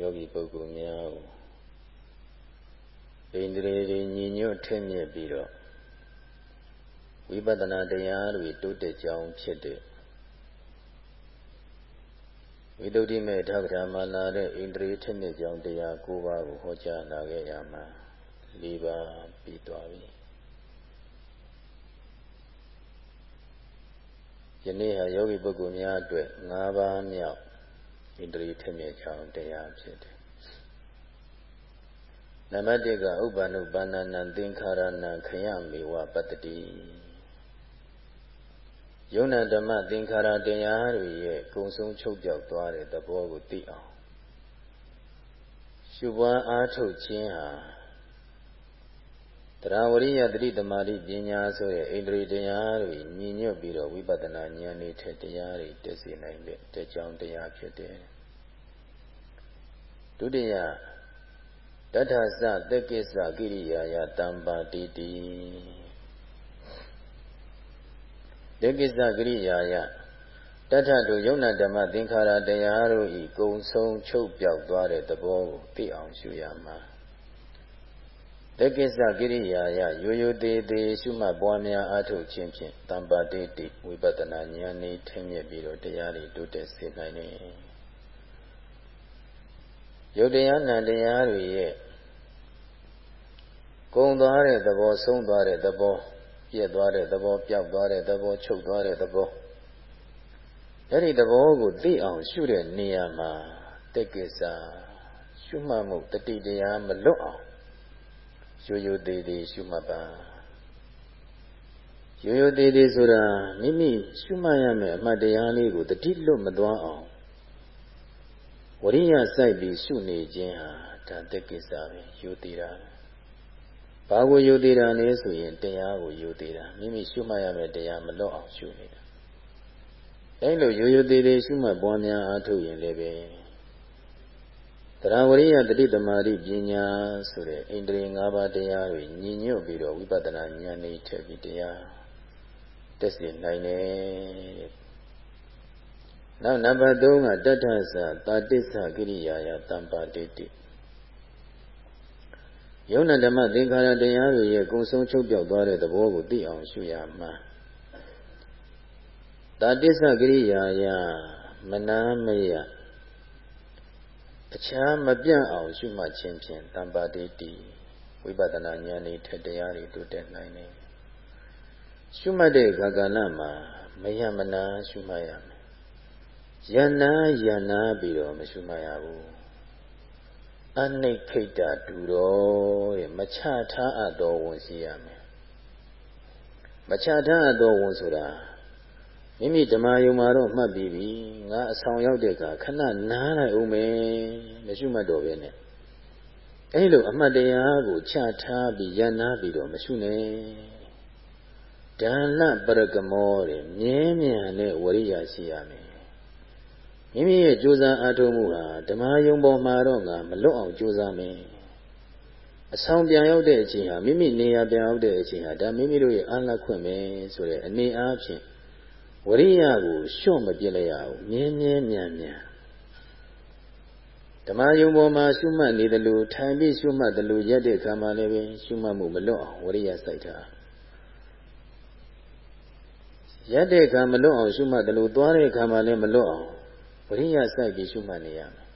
ယောဂီပုဂ္ဂိုလ်များကိုဣန္ဒြေတွေညီညွတ်ထက်မြက်ပြီးတော့ဝိပဿနာတရားတွေတိုးတက်ကြောင်းဖြစ်တဲ့ဝိတုဒ္ဓိမေထကထာမှာလာတဲ့ဣန္ဒြေထက်မြက်ကြောင်းတရား၉ပါးကိုဟောကြားလာခဲ့ရမှာ၄ပါးပြီးသွားပြီယနေ့ဟာယောဂီပုဂ္ဂိုလ်များအတွက်၅ပါးမြောက် ဣန္ဒြေထက်မြက်ကြောင်းတရားဖြစ်တယ်နံပါတ်1ကဥပ္ပန္နုပါဏနံသင်္ခါရဏံခယမေဝပတ္တိယုံနာဓမ္မသင်္ခါရတရားတွေရဲ့ကုံဆုံးချုပ်ပြောက်သွားတဲ့သဘောကိုသိအောင်ရှုပွားအားထုတ်ခြင်းဟာတရားဝရိယတတိတမာတိပညာဆိုတဲ့ဣန္ဒြေတရားတွေညီညွတ်ပြီးတော့ဝိပဿနာဉာဏ်နဲ့ထက်တရားတွေတက်စေနိုင်တဲ့တကြောင်တရားဖြစ်တယ် ဒုတိယတထသသက္ကိစ္စကိရိယာယတံပါတိတိသက္ကိစ္စကိရိယာယတထတို့ယုံနာဓမ္မသင်္ခါရတရားတို့ဤကုံဆုံးချုပ်ပြောက်သွားတဲ့သဘောကိုသိအောင်ရှုရမှာတက္ကိစ္စကိရိယာယရိုးရိုးသေးသေးရှုမှတ်ပွားများအားထုတ်ခြင်းဖြင့်တံပါတိတိဝိပဿနာဉာဏ်ဤထင်မြက်ပြီးတော့တရားတွေတိုးတက်စေနိုင်တယ် ယုတ်တရားနံတရားတွေရဲ့ကုံသွားတဲ့သဘောဆုံးသွားတဲ့သဘောပြည့်သွားတဲ့သဘောပျောက်သွားတဲ့သဘောချုပ်သွားတဲ့သဘောအဲ့ဒီသဘောကိုသိအောင်ရှုတဲ့နေရာမှာတက်ကိစ္စရှုမှတ်မှုတတိတရားမလွတ်အောင်ရိုးရိုးသေးသေးရှုမှတ်ပါရိုးရိုးသေးသေးဆိုတာမိမိရှုမှတ်ရမယ့်အမှတ်တရားလေးကိုတတိလွတ်မသွားအောင် ဝရိယစိုက်ပြီးရှုနေခြင်းဟာဒါတက်ကိစ္စပဲယူသေးတာဘာကိုယူသေးတာလဲဆိုရင်တရားကိုယူသေးတာမိမိရှုမှတ်ရမယ့်တရားမလွတ်အောင်ရှုနေတာအဲလိုယူယူသေးသေးရှုမှတ်ပွားများအားထုတ်ရင်လည်းပဲတရားဝရိယတတိသမารိပညာဆိုတဲ့ဣန္ဒြေ၅ပါးတရားတွေညီညွတ်ပြီးတော့ဝိပဿနာဉာဏ်နဲ့ထည့်ပြီးတရားတက်စီနိုင်တယ် နောက်နံပါတ်3ကတတ္ထသတာတိသကိရိယာယတံပါတိတိယုံနာဓမ္မသင်္ခါရတရားတွေရဲ့ကုံဆုံးချုပ်ပြောက်သွားတဲ့သဘောကိုသိအောင်ရှုရမှာတာတိသကိရိယာယမနာမယအခြားမပြန့်အောင်ရှုမှတ်ခြင်းဖြင့်တံပါတိတိဝိပဿနာဉာဏ်ဤထက်တရားတွေတိုးတက်နိုင်တယ်ရှုမှတ်တဲ့ခါကာလမှာမယမနာရှုမှတ်ရမယ် ယနာယနာပြီးတော့မရှုမှတ်ရဘူးအနိဋ္ဌိတတူတော်တဲ့မချထားအပ်တော်ဝန်ရှိရမယ်မချထားအပ်တော်ဝန်ဆိုတာမိမိဓမ္မယုံမှာတော့မှတ်ပြီးပြီငါအဆောင်ရောက်တဲ့အခါခဏနားလိုက်အောင်မယ်မရှုမှတ်တော့ပဲနဲ့အဲ့လိုအမှတ်တရားကိုချထားပြီးယနာပြီးတော့မရှုနဲ့ဒါနပရကမောတဲ့မြဲမြံတဲ့ဝရိယရှိရမယ် မိမိရဲ့ကြိုးစားအားထုတ်မှုဟာဓမ္မယုံပေါ်မှာတော့ငါမလွတ်အောင်ကြိုးစားမယ်အဆောင်ပြန်ရောက်တဲ့အချိန်ဟာမိမိနေရာပြန်ရောက်တဲ့အချိန်ဟာဒါမိမိတို့ရဲ့အာလခွင့်ပဲဆိုတဲ့အနေအားဖြင့်ဝရိယကိုလျှော့မပြစ်လိုက်ရဘူးမြင်းမြင်းမြန်မြန်ဓမ္မယုံပေါ်မှာရှုမှတ်နေတယ်လို့ထိုင်ပြီးရှုမှတ်တယ်လို့ရက်တဲ့အခါမှာလည်းပဲရှုမှတ်မှုမလွတ်အောင်ဝရိယစိုက်ထားရက်တဲ့အခါမလွတ်အောင်ရှုမှတ်တယ်လို့သွားတဲ့အခါမှာလည်းမလွတ်အောင် ဝရိယစိုက်ပြီးရှုမှတ်နေရမယ်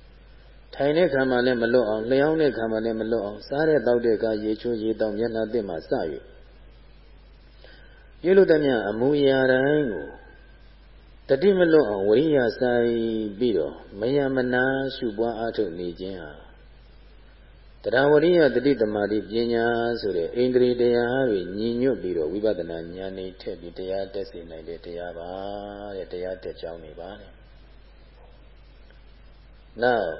ထိုင်တဲ့ခါမှလည်းမလွတ်အောင်လျှောင်းတဲ့ခါမှလည်းမလွတ်အောင်စားတဲ့တောက်တဲ့အခါရေချိုးရေတောက်မျက်နှာသစ်မှစ၍ပြုလို့တည်းအမူအရာတိုင်းကိုတတိမလွတ်အောင်ဝရိယစိုက်ပြီးတော့မယမနာရှုပွားအားထုတ်နေခြင်းဟာတရားဝရိယတတိတမာတိပညာဆိုတဲ့အိန္ဒြေတရားတွေညီညွတ်ပြီးတော့ဝိပဿနာဉာဏ်နဲ့ထည့်ပြီးတရားတက်စေနိုင်တဲ့တရားပါတဲ့တရားတက်ကြောင်းနေပါတဲ့ နောက်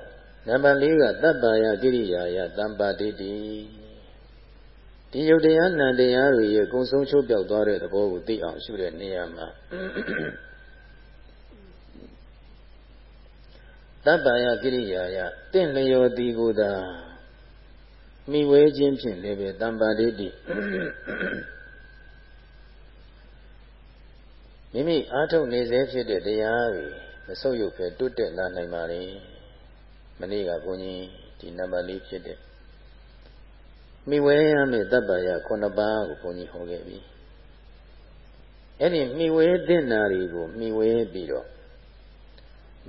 နံပါတ်၄ကတပ္ပယကိရိယာယတမ္ပါတိတိဒီယုတ်တရားနံတရားတွေရဲ့ကုံဆုံးချုပ်ပြောက်သွားတဲ့သဘောကိုသိအောင်ရှုတဲ့နေရာမှာတပ္ပယကိရိယာယတင့်လျော်သည်ကိုသာမိဝဲခြင်းဖြင့်လည်းပဲတမ္ပါတိတိမိမိအားထုတ်နေစေဖြစ်တဲ့တရားတွေမဆုပ်ယုတ်ပဲတွတ်တက်လာနိုင်ပါလေ မမနေ့ကဘုန်းကြီးဒီနံပါတ်လေးဖြစ်တဲ့မိဝဲရမယ့်တပ္ပယ9ပါးကိုဘုန်းကြီးဟောခဲ့ပြီအဲ့ဒီမိဝဲတဲ့နာတွေကိုမိဝဲပြီးတော့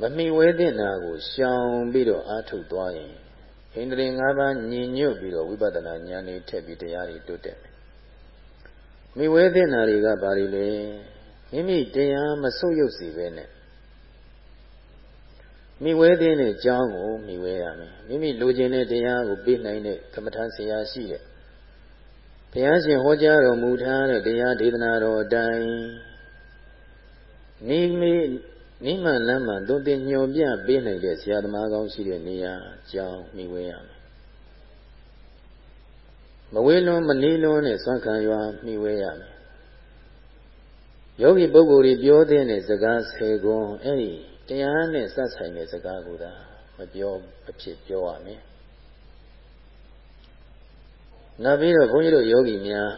မမိဝဲတဲ့နာကိုရှောင်ပြီးတော့အာထုတ်သွားရင်ဣန္ဒြေ၅ပါးညီညွတ်ပြီးတော့ဝိပဿနာဉာဏ်နဲ့ထက်ပြီးတရားတွေတိုးတက်မယ်မိဝဲတဲ့နာတွေကဘာတွေလဲမိမိတရားမဆုတ်ယုတ်စေပဲနဲ့ မိဝဲတဲ့အကြောင်းကိုမိဝဲရမယ်မိမိလိုချင်တဲ့တရားကိုပြနိုင်တဲ့ကမ္မထာဆရာရှိတဲ့ဘုရားရှင်ဟောကြားတော်မူထားတဲ့တရားဒေသနာတော်အတိုင်းနိမိနိမလမ်းမှသွန်သင်ညွန်ပြပေးနိုင်တဲ့ဆရာသမားကောင်းရှိတဲ့နေရာအကြောင်းမိဝဲရမယ်မဝေးလွန်မနီးလွန်းနဲ့ဆွမ်းခံရွာမိဝဲရမယ်ယောဂီပုဂ္ဂိုလ်တွေပြောတဲ့စကားဆယ်ခွန်းအဲ့ဒီ တရားနဲ့စပ်ဆိုင်တဲ့စကားကိုသာမပြောမဖြစ်ပြောရမယ်နောက်ပြီးတော့ဘုန်းကြီးတို့ယောဂီများ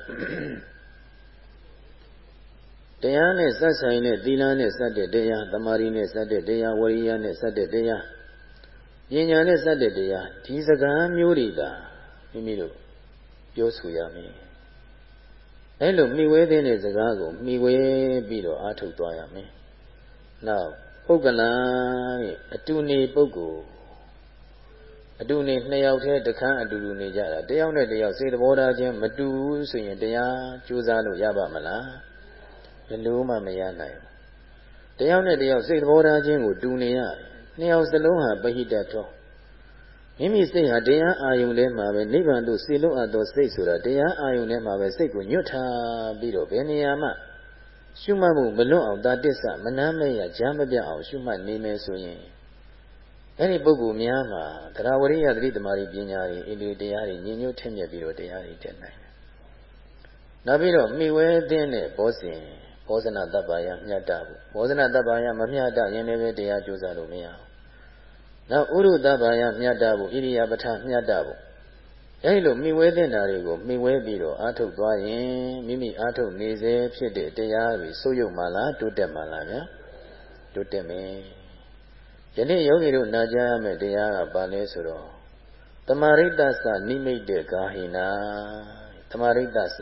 တရားနဲ့စပ်ဆိုင်တဲ့သီလနဲ့စပ်တဲ့တရားသမာဓိနဲ့စပ်တဲ့တရားဝရိယနဲ့စပ်တဲ့တရားပညာနဲ့စပ်တဲ့တရားဒီစကားမျိုးတွေကမိမိတို့ပြောဆိုရမယ်အဲလိုမိဝဲတဲ့စကားကိုမိဝဲပြီးတော့အားထုတ်သွားရမယ်နောက် ပုဂ္ဂလာရဲ့အတူနေပုဂ္ဂိုလ်အတူနေနှစ်ယောက်တည်းတခန်းအတူတူနေကြတာတယောက်နဲ့တယောက်စေတဘောထားချင်းမတူဘူးဆိုရင်တရားကြိုးစားလို့ရပါမလားဘယ်လိုမှမရနိုင်ဘူးတယောက်နဲ့တယောက်စိတ်သဘောထားချင်းကိုတူနေရတယ်နှစ်ယောက်စလုံးဟာပဟိတတော်မိမိစိတ်ဟာတရားအာယုန်ထဲမှာပဲနိဗ္ဗာန်သို့စေလွတ်အပ်သောစိတ်ဆိုတာတရားအာယုန်ထဲမှာပဲစိတ်ကိုညွတ်ထားပြီးတော့ဘယ်နေရာမှ ရှုမှတ်မှုမလွတ်အောင်တာတစ္ဆမနာမဲ့ရကြားမပြအောင်ရှုမှတ်နေမယ်ဆိုရင်အဲ့ဒီပုဂ္ဂိုလ်များမှာတရားဝရိယသတိသမารီပညာတွေအင်းဒီတရားတွေညင်ညွတ်ထက်မြက်ပြီးတော့တရားတွေတက်နိုင်တယ်။နောက်ပြီးတော့မိဝဲသင်းတဲ့ဘောဇင်ဘောဇနာတပ္ပါယမြတ်တာဘူးဘောဇနာတပ္ပါယမမြတ်တာရင်လည်းပဲတရားကြိုးစားလို့မရဘူး။နောက်ဥရုတပ္ပါယမြတ်တာဘူးဣရိယာပဋ္ဌမြတ်တာဘူး အဲဒီလိုမိဝဲတဲ့နာတွေကိုမိဝဲပြီးတော့အာထုတ်သွားရင်မိမိအာထုတ်နေစေဖြစ်တဲ့တရားတွေစိုးရုပ်မှလားတိုးတက်မှလားဗျာတိုးတက်မယ်ယနေ့ယောဂီတို့နာကြားရမယ့်တရားကဘာလဲဆိုတော့တမာရိတ္တသနိမိတ်တဲ့ဂါဟိနာတမာရိတ္တသ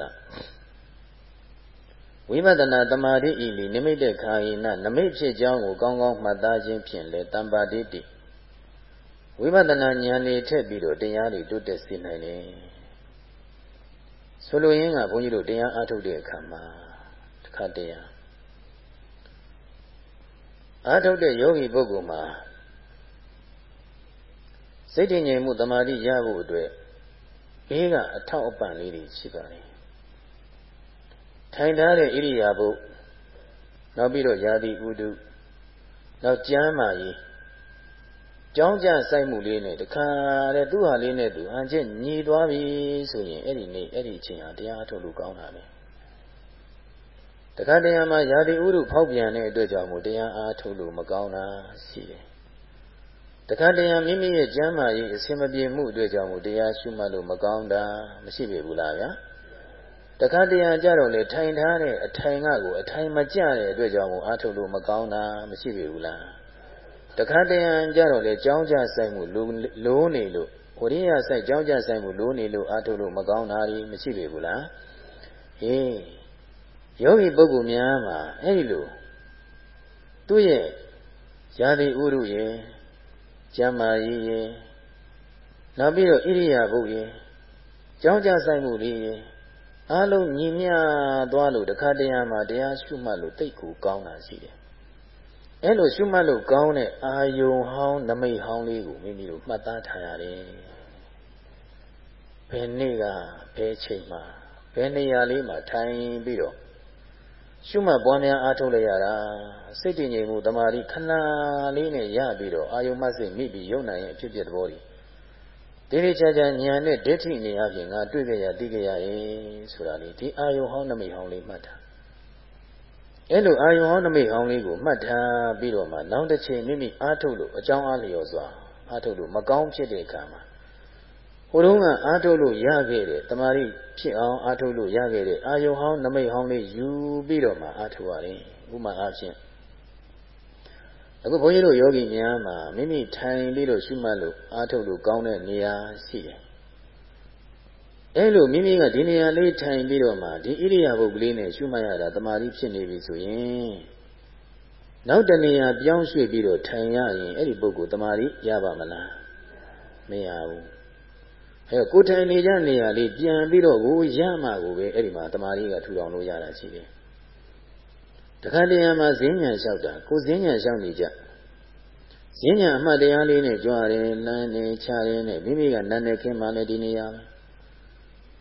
ဝိပဿနာတမာတိဤလီနိမိတ်တဲ့ခာဟိနနမိတ်ဖြစ်ကြောင်းကိုကောင်းကောင်းမှတ်သားခြင်းဖြင့်လေတမ္ပါတိတိ ဝိပဿနာဉာဏ်နဲ့ထက်ပြီးတော့တရားတွေတိုးတက်စေနိုင်တယ်ဆိုလိုရင်းကဘုန်းကြီးတို့တရားအားထုတ်တဲ့အခါမှာတစ်ခါတည်းအားထုတ်တဲ့ယောဂီပုဂ္ဂိုလ်မှာစိတ်တည်ငြိမ်မှုတမာတိရဖို့အတွက်ဘေးကအထောက်အပံ့လေးတွေရှိပါတယ်ထိုင်ထားတဲ့ဣရိယာပုနောက်ပြီးတော့ယာတိဥဒုနောက်ကျမ်းမာရေး ကြောင်းကြစိုက်မှုလေးနဲ့တခါတဲ့သူ့ဟာလေးနဲ့သူအန်ချက်ညီသွားပြီဆိုရင်အဲ့ဒီနေ့အဲ့ဒီအချိန်ဟာတရားအထုတ်လို့ကောင်းတာပဲတခါတရံမှာယာတိဥရုဖောက်ပြန်တဲ့အတွက်ကြောင့်မို့တရားအားထုတ်လို့မကောင်းတာရှိတယ်တခါတရံမိမိရဲ့ကျမ်းမာရေးအစင်မပြေမှုအတွက်ကြောင့်မို့တရားရှုမှတ်လို့မကောင်းတာမရှိပေဘူးလားဗျာတခါတရံကြတော့လေထိုင်ထားတဲ့အထိုင်ကကိုအထိုင်မကျတဲ့အတွက်ကြောင့်မို့အားထုတ်လို့မကောင်းတာမရှိပေဘူးလား တခါတရံကြတော့လေကြောင်းကြဆိုင်မှုလိုးနေလို့ဝရိယဆိုင်ကြောင်းကြဆိုင်မှုလိုးနေလို့အာထုလို့မကောင်းတာတွေမရှိပေဘူးလားဟေးယောဂီပုဂ္ဂိုလ်များမှာအဲ့ဒီလိုသူ့ရဲ့ဇာတိဥရုရဲ့ကျမ်းမာရေးရဲ့နောက်ပြီးတော့ဣရိယာပုရဲ့ကြောင်းကြဆိုင်မှုလေးရဲ့အားလုံးညီမျှသွားလို့တခါတရံမှာတရားရှုမှတ်လို့တိတ်ကိုကောင်းတာရှိတယ် အဲ့လိုရှုမှတ်လို့ကောင်းတဲ့အာယုံဟောင်းနမိတ်ဟောင်းလေးကိုမိမိတို့မှတ်သားထားရတယ်ဘယ်နေ့ကဘယ်ချိန်မှာဘယ်နေရာလေးမှာထိုင်ပြီးတော့ရှုမှတ်ပွားများအားထုတ်လိုက်ရတာစိတ်တည်ငြိမ်မှုတမာတိခဏလေးနဲ့ရပြီးတော့အာယုံမှစိတ်မိပြီးယုံနိုင်ရင်အဖြစ်ဖြစ်သဘောတွေတိတိကျကျဉာဏ်နဲ့ဒိဋ္ဌိနေအပြင်ငါတွေ့ကြရသိကြရရင်ဆိုတာလေဒီအာယုံဟောင်းနမိတ်ဟောင်းလေးမှတ်တာ အဲ့လိုအာယုံဟောင်းနမိတ်ဟောင်းလေးကိုမှတ်ထားပြီးတော့မှနောက်တစ်ချိန်မိမိအားထုတ်လို့အကြောင်းအားလျော်စွာအားထုတ်လို့မကောင်းဖြစ်တဲ့အခါမှာဟိုတုန်းကအားထုတ်လို့ရခဲ့တဲ့တမာရီဖြစ်အောင်အားထုတ်လို့ရခဲ့တဲ့အာယုံဟောင်းနမိတ်ဟောင်းလေးယူပြီးတော့မှအားထုတ်ရတယ်ဥမာအားဖြင့်အခုဘုန်းကြီးတို့ယောဂီများမှာမိမိထိုင်ပြီးတော့ရှုမှတ်လို့အားထုတ်လို့ကောင်းတဲ့နေရာရှိတယ် အဲလိုမိမိကဒီနေရာလေးထိုင်ပြီးတော့မှဒီဣရိယာပုတ်ကလေးနဲ့ရှုမှတ်ရတာတမာတိဖြစ်နေပြီဆိုရင်နောက်တနေရာပြောင်းရွှေ့ပြီးတော့ထိုင်ရရင်အဲ့ဒီပုဂ္ဂိုလ်တမာတိရပါမလားမရဘူးအဲကိုထိုင်နေကြနေရာလေးပြန်ပြီးတော့ကိုရမှကိုပဲအဲ့ဒီမှာတမာတိကထူထောင်လို့ရတာရှိတယ်တခါတရံမှာဈဉ္ညာလျှောက်တာကိုဈဉ္ညာလျှောက်နေကြဈဉ္ညာအမှတ်တရားလေးနဲ့ကြွားတယ်လမ်းနေချတယ်နဲ့မိမိကနန်းနေခင်းမှလည်းဒီနေရာပဲ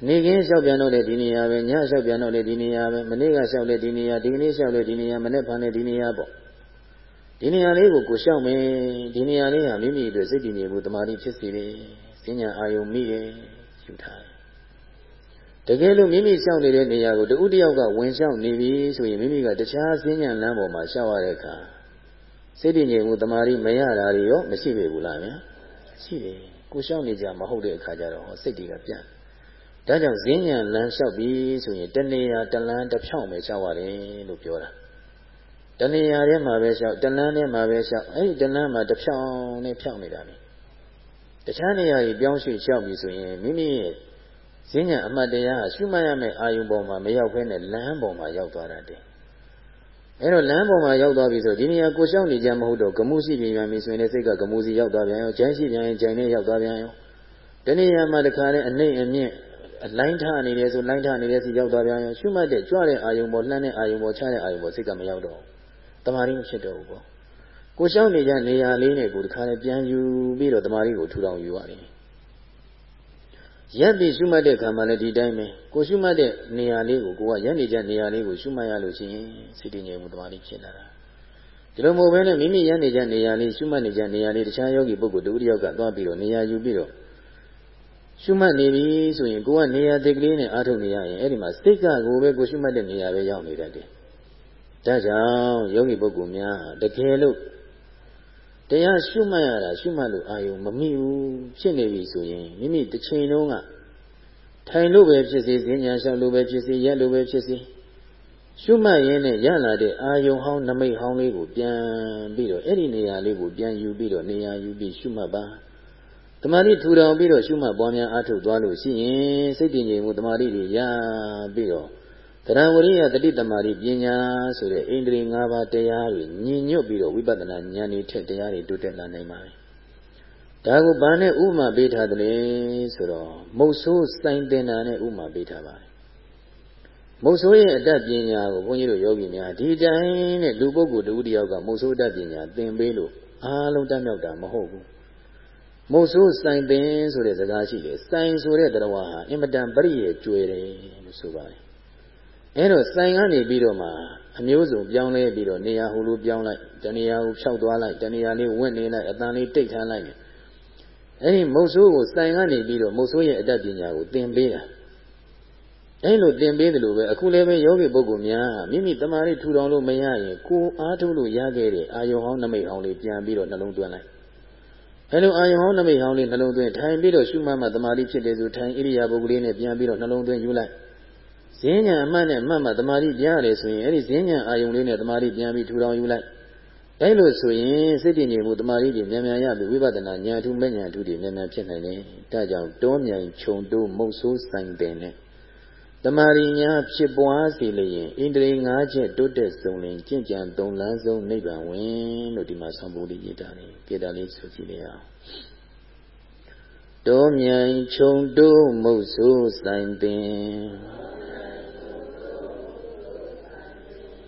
နေခင်းလျှောက်ပြန်တော့လည်းဒီနေရာပဲညလျှောက်ပြန်တော့လည်းဒီနေရာပဲမနေ့ကလျှောက်လည်းဒီနေရာဒီကနေ့လျှောက်လည်းဒီနေရာမနေ့ဖန်လည်းဒီနေရာပေါ့ဒီနေရာလေးကိုကိုလျှောက်မယ်ဒီနေရာလေးဟာမိမိအတွက်စိတ်တည်ငြိမ်မှုတမာတိဖြစ်စေတယ်ဈဉ္ညာအာယုံမိတယ်ယူထားတယ်တကယ်လို့မိမိလျှောက်နေတဲ့နေရာကိုတဦးတယောက်ကဝင်လျှောက်နေပြီဆိုရင်မိမိကတခြားဈဉ္ညာလမ်းပေါ်မှာလျှောက်ရတဲ့အခါစိတ်တည်ငြိမ်မှုတမာတိမရတာတွေရောမရှိပေဘူးလားဗျာရှိတယ်ကိုလျှောက်နေကြမဟုတ်တဲ့အခါကျတော့စိတ်တွေကပြန့် ဒါကြောင့်ဈဉ္ညာလမ်းလျှောက်ပြီဆိုရင်တနေရာတလန်းတစ်ဖြောင်းပဲလျှောက်ရတယ်လို့ပြောတာတနေရာထဲမှာပဲလျှောက်တလန်းထဲမှာပဲလျှောက်အဲ့ဒီတလန်းမှာတစ်ဖြောင်းနဲ့ဖြောင်းနေတာပဲတခြားနေရာကြီးပြောင်းရွှေ့လျှောက်ပြီဆိုရင်မိမိရဲ့ဈဉ္ညာအမှတ်တရားရှုမှတ်ရမယ့်အာယုံပေါ်မှာမရောက်ဘဲနဲ့လမ်းပေါ်မှာရောက်သွားတတ်တယ်အဲ့တော့လမ်းပေါ်မှာရောက်သွားပြီဆိုဒီနေရာကိုရှောက်နေကြမဟုတ်တော့ဂမှုရှိပြန်ပြီဆိုရင်လည်းစိတ်ကဂမှုစီရောက်သွားပြန်ရောဂျမ်းရှိပြန်ရင်ဂျမ်းနဲ့ရောက်သွားပြန်ရောတနေရာမှာတခါနဲ့အနှိမ့်အမြင့် အလိုင်းထားနေတယ်ဆိုလိုင်းထားနေတဲ့စီရောက်သွားပြန်ရောရှုမှတ်တဲ့ကြွတဲ့အာယုံပေါ်လှမ်းတဲ့အာယုံပေါ်ချတဲ့အာယုံပေါ်စိတ်ကမရောက်တော့တမာရီမဖြစ်တော့ဘူးပေါ့ကိုရှောက်နေကြနေရာလေးနဲ့ကိုတခါနဲ့ပြန်ယူပြီးတော့တမာရီကိုထူထောင်ယူရတယ်ရက်ပြီးရှုမှတ်တဲ့ခံမှလည်းဒီတိုင်းပဲကိုရှုမှတ်တဲ့နေရာလေးကိုကိုကရက်နေကြနေရာလေးကိုရှုမှတ်ရလို့ရှိရင်စိတ်တည်ငြိမ်မှုတမာတိဖြစ်လာတာဒီလိုမဟုတ်ဘဲနဲ့မိမိရက်နေကြနေရာလေးရှုမှတ်နေကြနေရာလေးတခြားယောဂီပုဂ္ဂိုလ်တူတယောက်ကသွားပြီးတော့နေရာယူပြီးတော့ ရှုမှတ်နေပြီဆိုရင်ကိုကနေရာတိတ်ကလေးနဲ့အားထုတ်နေရရင်အဲ့ဒီမှာစိတ်ကကိုပဲကိုရှုမှတ်တဲ့နေရာပဲရောက်နေတတ်တယ်ဒါကြောင့်ယောဂီပုဂ္ဂိုလ်များတကယ်လို့တရားရှုမှတ်ရတာရှုမှတ်လို့အာယုံမမိဘူးဖြစ်နေပြီဆိုရင်မိမိတစ်ချိန်လုံးကထိုင်လို့ပဲဖြစ်စေဈဉ္ညာလျှောက်လို့ပဲဖြစ်စေရက်လို့ပဲဖြစ်စေရှုမှတ်ရင်းနဲ့ရလာတဲ့အာယုံဟောင်းနမိတ်ဟောင်းလေးကိုပြန်ပြီးတော့အဲ့ဒီနေရာလေးကိုပြန်ယူပြီးတော့နေရာယူပြီးရှုမှတ်ပါ တမာတိထူထောင်ပြီးတော့ရှုမှတ်ပွားများအားထုတ်သွားလို့ရှိရင်စိတ်တည်ငြိမ်မှုတမာတိတွေရပြီးတော့သရဝရိယတတိတမာတိပညာဆိုတဲ့ဣန္ဒြေ၅ပါးတရားတွေညင်ညွတ်ပြီးတော့ဝိပဿနာဉာဏ်တွေထက်တရားတွေတိုးတက်လာနိုင်ပါမယ်။ဒါကိုဘာနဲ့ဥမာပေးထားသလဲဆိုတော့မုတ်ဆိုးစိုင်းတင်တာနဲ့ဥမာပေးထားပါတယ်။မုတ်ဆိုးရဲ့အတတ်ပညာကိုဘုန်းကြီးတို့ယောဂီများဒီတိုင်းနဲ့လူပုဂ္ဂိုလ်တူတယောက်ကမုတ်ဆိုးအတတ်ပညာသင်ပေးလို့အားလုံးတတ်မြောက်တာမဟုတ်ဘူး။ မုတ်ဆိုးစိုင်းပင်ဆိုတဲ့စကားရှိတယ်။စိုင်းဆိုတဲ့တရားဟာအင်မတန်ပရိယေကျွယ်တယ်လို့ဆိုပါတယ်အဲတော့စိုင်ကနေပြီးတော့မှအမျိုးစုံပြောင်းလဲပြီးတော့နေရာဟိုလိုပြောင်းလိုက်တနေရာကိုဖြောက်သွားလိုက်တနေရာလေးဝင့်နေလိုက်အတန်လေးတိတ်ထမ်းလိုက်အဲဒီမုတ်ဆိုးကိုစိုင်ကနေပြီးတော့မုတ်ဆိုးရဲ့အတတ်ပညာကိုသင်ပေးတာအဲလိုသင်ပေးတယ်လို့ပဲအခုလည်းပဲယောဂီပုဂ္ဂိုလ်များမိမိတမာရီထူထောင်လို့မရရင်ကိုအားထုတ်လို့ရခဲ့တဲ့အာယုံဟောင်းနမိတ်ဟောင်းလေးပြန်ပြီးတော့နှလုံးသွင်းလိုက် အဲလိုအာယုံဟောင်းနမိတ်ဟောင်းလေးနှလုံးသွင်းထိုင်ပြီးတော့ရှုမှတ်မှတမာရီဖြစ်တယ်ဆိုထိုင်ဣရိယာပုဂ္ဂိုလ်လေးနဲ့ပြန်ပြီးတော့နှလုံးသွင်းယူလိုက်ဈဉ္ညာအမှတ်နဲ့မှတ်မှတမာတိပြန်ရတယ်ဆိုရင်အဲ့ဒီဈဉ္ညာအာယုံလေးနဲ့တမာတိပြန်ပြီးထူထောင်ယူလိုက်အဲ့လိုဆိုရင်စိတ်တည်ငြိမ်မှုတမာတိတွေမြန်မြန်ရပြီးဝိပဿနာဉာဏ်ထူးမဲ့ဉာဏ်ထူးတွေမြန်မြန်ဖြစ်နိုင်တယ်ဒါကြောင့်တောမြိုင်ခြုံတိုးမုတ်ဆိုးဆိုင်တယ်နဲ့ တမာရီညာဖြစ်ပွားစေလျင်ဣန္ဒြေ၅ချက်တိုးတက်ဆုံးလင်ကြင်ကြံသုံးလန်းဆုံးနိဗ္ဗာန်ဝင်လို့ဒီမှာဆောင်းဖို့လေးရေးတာလေကြေတာလေးဆိုကြည့်ရအောင်တောမြိုင်ခြုံတိုးမုတ်ဆိုးဆိုင်ပင်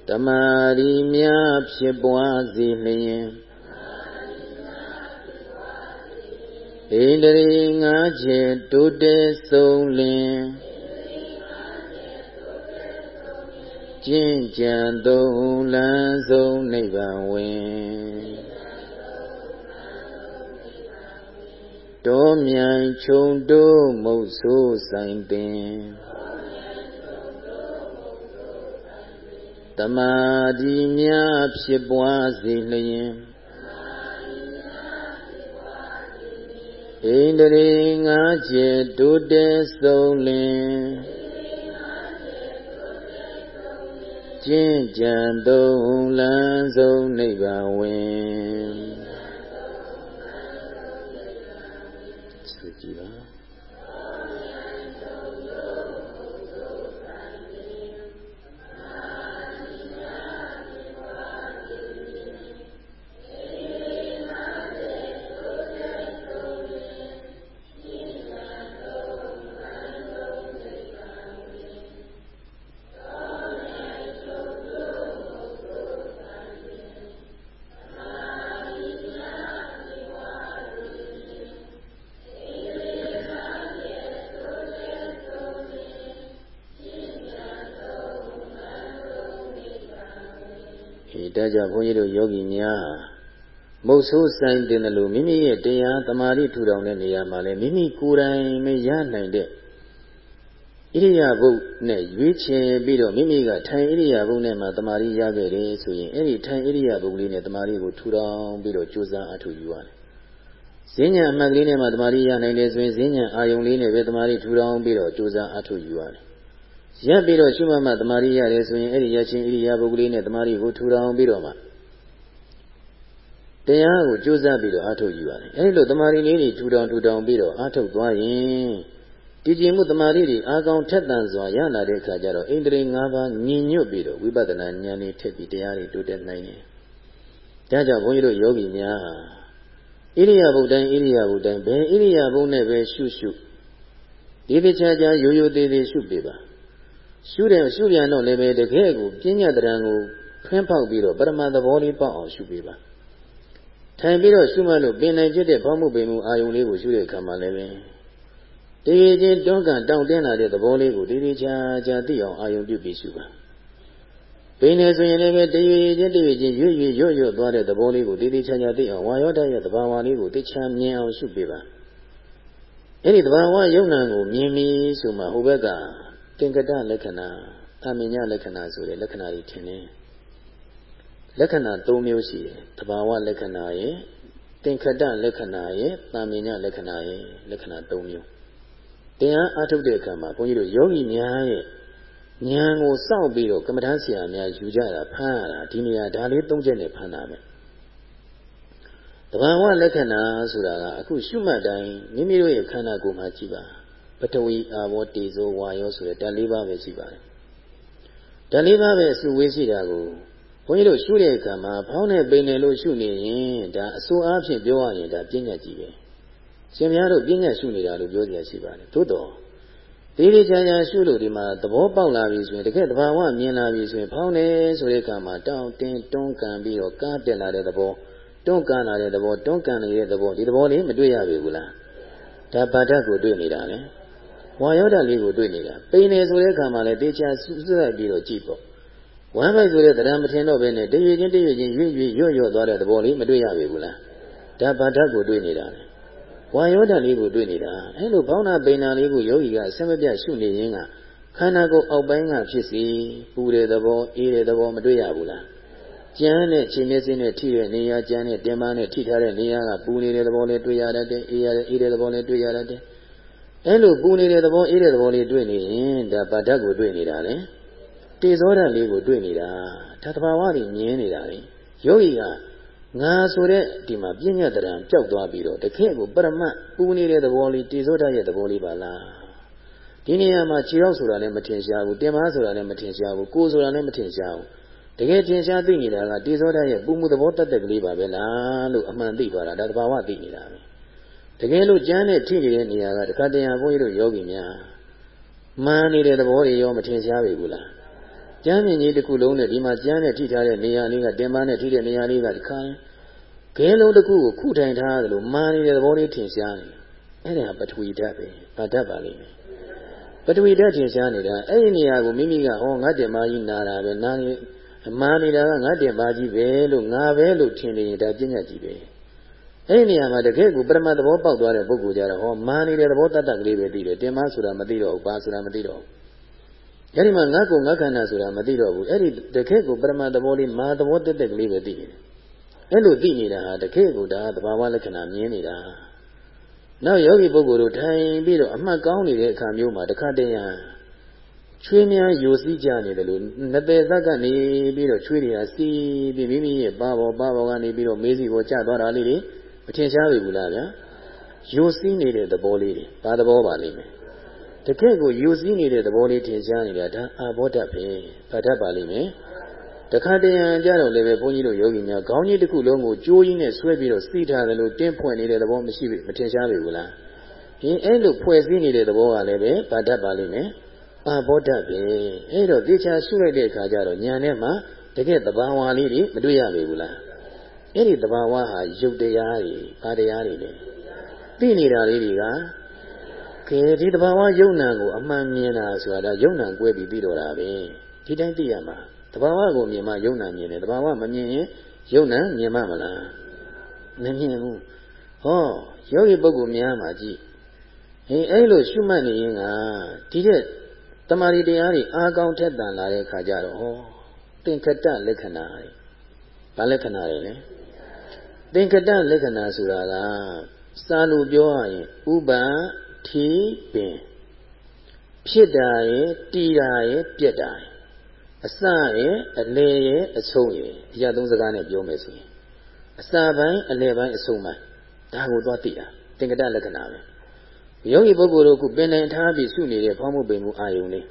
တမာရီများဖြစ်ပွားစေလျင်ဣန္ဒြေငါးချက်တိုးတက်ဆုံးလင် ကျင့်ကြံသုံးလန်းဆုံးနိဗ္ဗာန်ဝင်တောမြိုင်ခြုံတိုးမုတ်ဆိုးဆိုင်ပင်တမာတိများဖြစ်ပွားစေလျင်ဣန္ဒြေငါးချက်တိုးတက်ဆုံးလင် ကျင့်ကြံသုံးလန်းဆုံးနိဗ္ဗာန်ဝင် ဒါကြောင့်ဘုန်းကြီးတို့ယောဂီများမုတ်ဆိုးဆိုင်တင်တယ်လို့မိမိရဲ့တရားတမာတိထူထောင်တဲ့နေရာမှာလည်းမိမိကိုယ်တိုင်မရနိုင်တဲ့ဣရိယာပုတ်နဲ့ရွေးချယ်ပြီးတော့မိမိကထိုင်ဣရိယာပုတ်နဲ့မှတမာတိရခဲ့တယ်ဆိုရင်အဲ့ဒီထိုင်ဣရိယာပုတ်လေးနဲ့တမာတိကိုထူထောင်ပြီးတော့ကြိုးစားအထောက်ယူရတယ်။ဈဉ္ညာအမှတ်ကလေးနဲ့မှတမာတိရနိုင်တယ်ဆိုရင်ဈဉ္ညာအာယုံလေးနဲ့ပဲတမာတိထူထောင်ပြီးတော့ကြိုးစားအထောက်ယူရတယ် ရပ်ပြီးတော့ရှုမှတ်မှတမာရီရတယ်ဆိုရင်အဲ့ဒီရချင်းဣရိယာပုဂ္ဂလိနဲ့တမာရီကိုထူထောင်ပြီးတော့မှတရားကိုကြိုးစားပြီးတော့အားထုတ်ယူရတယ်အဲ့လိုတမာရီလေးတွေထူထောင်ထူထောင်ပြီးတော့အားထုတ်သွားရင်တည်ကြည်မှုတမာရီတွေအာကောင်ထက်တန်စွာရလာတဲ့အခါကျတော့ဣန္ဒြေ၅ပါးညီညွတ်ပြီးတော့ဝိပဿနာဉာဏ်လေးထက်ပြီးတရားတွေတိုးတက်နိုင်တယ်ဒါကြောင့်ဘုန်းကြီးတို့ယောဂီများဣရိယာပုတ်တိုင်းဣရိယာပုတ်တိုင်းဘယ်ဣရိယာပုတ်နဲ့ပဲရှုရှုဒီတခြားခြားရိုးရိုးသေးသေးရှုပြပါ ရှုတယ်ရှုပြန်တော့လည်းပဲတကယ်ကိုပြဉ္ညာတရံကိုဖင်းဖောက်ပြီးတော့ပရမသဘောလေးပေါက်အောင်ရှုပေးပါထိုင်ပြီးတော့ရှုမှလို့ပင်နိုင်ဖြစ်တဲ့ဘောမှုပင်မှုအာယုံလေးကိုရှုတဲ့အခါမှာလည်းပဲတည်ရချင်းတွန်းကန်တောင့်တင်းလာတဲ့သဘောလေးကိုတည်တည်ချာချာသိအောင်အာယုံပြုပြီးရှုပါပင်နေဆိုရင်လည်းပဲတည်ရချင်းတည်ရချင်းရွရွရွရွသွားတဲ့သဘောလေးကိုတည်တည်ချာချာသိအောင်ဝါယောတရဲ့သဘာဝလေးကိုသိချာမြင်အောင်ရှုပေးပါအဲ့ဒီသဘာဝယုံနာကိုမြင်ပြီးဆိုမှဟိုဘက်က သင်္ကတလက္ခဏာသာမညလက္ခဏာဆိုတဲ့လက္ခဏာတွေထင်တယ်လက္ခဏာ၃မျိုးရှိတယ်တဘာဝလက္ခဏာရယ်သင်္ခတလက္ခဏာရယ်သာမညလက္ခဏာရယ်လက္ခဏာ၃မျိုးတရားအားထုတ်တဲ့အခါမှာဘုန်းကြီးတို့ယောဂီများရဲ့ဉာဏ်ကိုစောင့်ပြီးတော့ကမ္မဋ္ဌာန်းဆရာများယူကြတာဖမ်းရတာဒီနေရာဒါလေး၃ချက်နဲ့ဖမ်းတာပဲတဘာဝလက္ခဏာဆိုတာကအခုရှုမှတ်တိုင်းမိမိတို့ရဲ့ခန္ဓာကိုယ်မှာကြည့်ပါ ပထဝီအာဘောတေဇောဝါယောဆိုတဲ့ဓာတ်၄ပါးပဲရှိပါတယ်ဓာတ်၄ပါးပဲအစုဝေးရှိတာကိုဘုန်းကြီးတို့ရှုတဲ့အခါမှာဖောင်းနဲ့ပိန်တယ်လို့ရှုနေရင်ဒါအစိုးအားဖြင့်ပြောရရင်ဒါပြဉ္ညာကြီးပဲရှင်များတို့ပြဉ္ညာရှုနေတာလို့ပြောကြရရှိပါတယ်သို့တော့ဒီဒီချာချာရှုလို့ဒီမှာသဘောပေါက်လာပြီဆိုရင်တကယ်တဘာဝမြင်လာပြီဆိုရင်ဖောင်းတယ်ဆိုတဲ့အခါမှာတောင်းတင်းတွန်းကန်ပြီးတော့ကားတက်လာတဲ့သဘောတွန်းကန်လာတဲ့သဘောတွန်းကန်နေတဲ့သဘောဒီသဘောလေးမတွေ့ရပြီဘူးလားဒါပါဒတ်ကိုတွေ့နေတာလေ ဝါယောဓာတ်လေးကိုတွေ့နေတာပိန်နေဆိုတဲ့အခါမှာလည်းတေချာစွတ်လိုက်ပြီးတော့ကြည့်ပေါ့ဝမ်းပိုက်ဆိုတဲ့တရားမထင်တော့ဘဲနဲ့တရွေချင်းတရွေချင်းရွေ့ရွေ့ရွတ်ရွတ်သွားတဲ့သဘောလေးမတွေ့ရပြီဘူးလားဒါဗာဓာတ်ကိုတွေ့နေတာလေဝါယောဓာတ်လေးကိုတွေ့နေတာအဲလိုဘောင်းနာပိန်နာလေးကိုယောဂီကအဆက်မပြတ်ရှုနေရင်းကခန္ဓာကိုယ်အောက်ပိုင်းကဖြစ်စီပူတဲ့သဘောအေးတဲ့သဘောမတွေ့ရဘူးလားကျမ်းနဲ့ခြေမျက်စိနဲ့ထိတဲ့နေရာကျမ်းနဲ့တင်ပန်းနဲ့ထိထားတဲ့နေရာကပူနေတဲ့သဘောလေးတွေ့ရတတ်တယ်အေးရတဲ့အေးတဲ့သဘောလေးတွေ့ရတတ်တယ် အဲ့လိုပူနေတဲ့သဘောအေးတဲ့သဘောလေးတွေ့နေရင်ဒါဗာဓာတ်ကိုတွေ့နေတာလေတေဇောဓာတ်လေးကိုတွေ့နေတာဒါသဘာဝတွေမြင်နေတာလေယောဂီကငါဆိုတဲ့ဒီမှာပြဉ္ညာတရံပျောက်သွားပြီးတော့တခဲကိုပရမတ်ပူနေတဲ့သဘောလေးတေဇောဓာတ်ရဲ့သဘောလေးပါလားဒီနေရာမှာခြေရောက်ဆိုတာလည်းမထင်ရှားဘူးတင်မဆိုတာလည်းမထင်ရှားဘူးကိုယ်ဆိုတာလည်းမထင်ရှားဘူးတကယ်ထင်ရှားသိနေတာကတေဇောဓာတ်ရဲ့ပူမှုသဘောတတ်တဲ့ကလေးပါပဲလားလို့အမှန်သိသွားတာဒါသဘာဝသိနေတာပဲ တကယ်လို့ကြမ်းနဲ့ထိနေတဲ့နေရာကတခါတရံဘုန်းကြီးတို့ယောဂီများမှန်နေတဲ့သဘောတွေရောမထင်ရှားပြီဘူးလားကျမ်းမြင့်ကြီးတစ်ခုလုံးနဲ့ဒီမှာကျမ်းနဲ့ထိထားတဲ့နေရာလေးကတင်ပန်းနဲ့ထိတဲ့နေရာလေးကတခါခဲလုံးတစ်ခုကိုခုထိုင်ထားသလိုမှန်နေတဲ့သဘောလေးထင်ရှားနေအဲ့ဒါပထဝီဓာတ်ပဲဗာဓာတ်ပါလိမ့်မယ်ပထဝီဓာတ်ထင်ရှားနေတာအဲ့ဒီနေရာကိုမိမိကဟောငါတင်ပါကြီးနာတာပဲနာနေမှန်နေတာကငါတင်ပါကြီးပဲလို့ငါပဲလို့ထင်နေရင်ဒါပြဉ္ညာကြီးပဲ အဲ့ဒီနေရာမှာတကယ်ကိုပရမတ်သဘောပေါက်သွားတဲ့ပုဂ္ဂိုလ်ကြတော့ဟောမာနေတဲ့သဘောတတ်တတ်ကလေးပဲသိတယ်တင်မဆိုတာမသိတော့ဘူးပါဆိုတာမသိတော့ဘူးအဲ့ဒီမှာငါကိုငါခန္ဓာဆိုတာမသိတော့ဘူးအဲ့ဒီတကယ်ကိုပရမတ်သဘောလေးမာသဘောတက်တက်ကလေးပဲသိနေတယ်အဲ့လိုသိနေတာဟာတကယ်ကိုဒါသဘာဝလက္ခဏာမြင်နေတာနောက်ယောဂီပုဂ္ဂိုလ်တို့ထိုင်ပြီးတော့အမှတ်ကောင်းနေတဲ့အခါမျိုးမှာတခါတည်းရန်ချွေးများယိုစီးကြနေတယ်လို့နတဲ့ဇက်ကနေပြီးတော့ချွေးတွေကစီးပြီးမိမိရဲ့ပါပေါ်ပါပေါ်ကနေပြီးတော့မေးစီကိုကျသွားတာလေးတွေ မထင်ရှားပြီဘူးလားဗျာယိုစီးနေတဲ့သဘောလေးတွေဘာသဘောပါလိမ့်မယ်တကယ့်ကိုယိုစီးနေတဲ့သဘောလေးထင်ရှားနေတာဒါအာဘောဓပဲဘာဓပါလိမ့်မယ်တခါတရံကြတော့လည်းပဲဘုန်းကြီးတို့ယောဂီများခေါင်းကြီးတစ်ခုလုံးကိုကြိုးကြီးနဲ့ဆွဲပြီးတော့စီးထားတယ်လို့တင်းဖွင့်နေတဲ့သဘောမရှိဘူးမထင်ရှားပြီဘူးလားဒီအဲ့လိုဖွဲ့စည်းနေတဲ့သဘောကလည်းပဲဘာဓပါလိမ့်မယ်အာဘောဓပဲအဲ့တော့သေချာရှုလိုက်တဲ့အခါကျတော့ညာထဲမှာတကယ်သဘာဝလေးတွေမတွေ့ရပြီဘူးလား အဲ့ဒီသဘာဝဟာယုတ်တရားတွေဘာတရားတွေလဲသိနေတာလေးတွေကကဲဒီသဘာဝယုံနာကိုအမှန်မြင်တာဆိုတာယုံနာကွဲပြီးပြီးတော့တာပဲဒီတိုင်းသိရမှာတဘာဝကိုမြင်မှယုံနာမြင်တယ်တဘာဝမမြင်ရင်ယုံနာမြင်မှမလားမမြင်ဘူးဟောယောဂီပုဂ္ဂိုလ်များမှာကြည့်ဟင်အဲ့လိုရှုမှတ်နေရင်ကဒီတဲ့တမာရီတရားတွေအာကောင်းထက်တန်လာတဲ့ခါကျတော့ဟောသင်္ခတလက္ခဏာတွေဘာလက္ခဏာတွေလဲ သင်္ခတလက္ခဏာဆိုတာကစာလို့ပြောရရင်ဥပ္ပထီပင်ဖြစ်တာရဲ့တည်တာရဲ့ပြက်တာရဲ့အစရဲ့အလယ်ရဲ့အဆုံးရဲ့အရာသုံးစကားနဲ့ပြောမယ်ဆိုရင်အစပိုင်းအလယ်ပိုင်းအဆုံးပိုင်းဒါကိုသွားသိတာသင်္ကတလက္ခဏာပဲယောဂီပုဂ္ဂိုလ်တို့ကပင်တိုင်ထားပြီးရှုနေတဲ့ဖောင်းမှုပင်မှုအာယုံလေး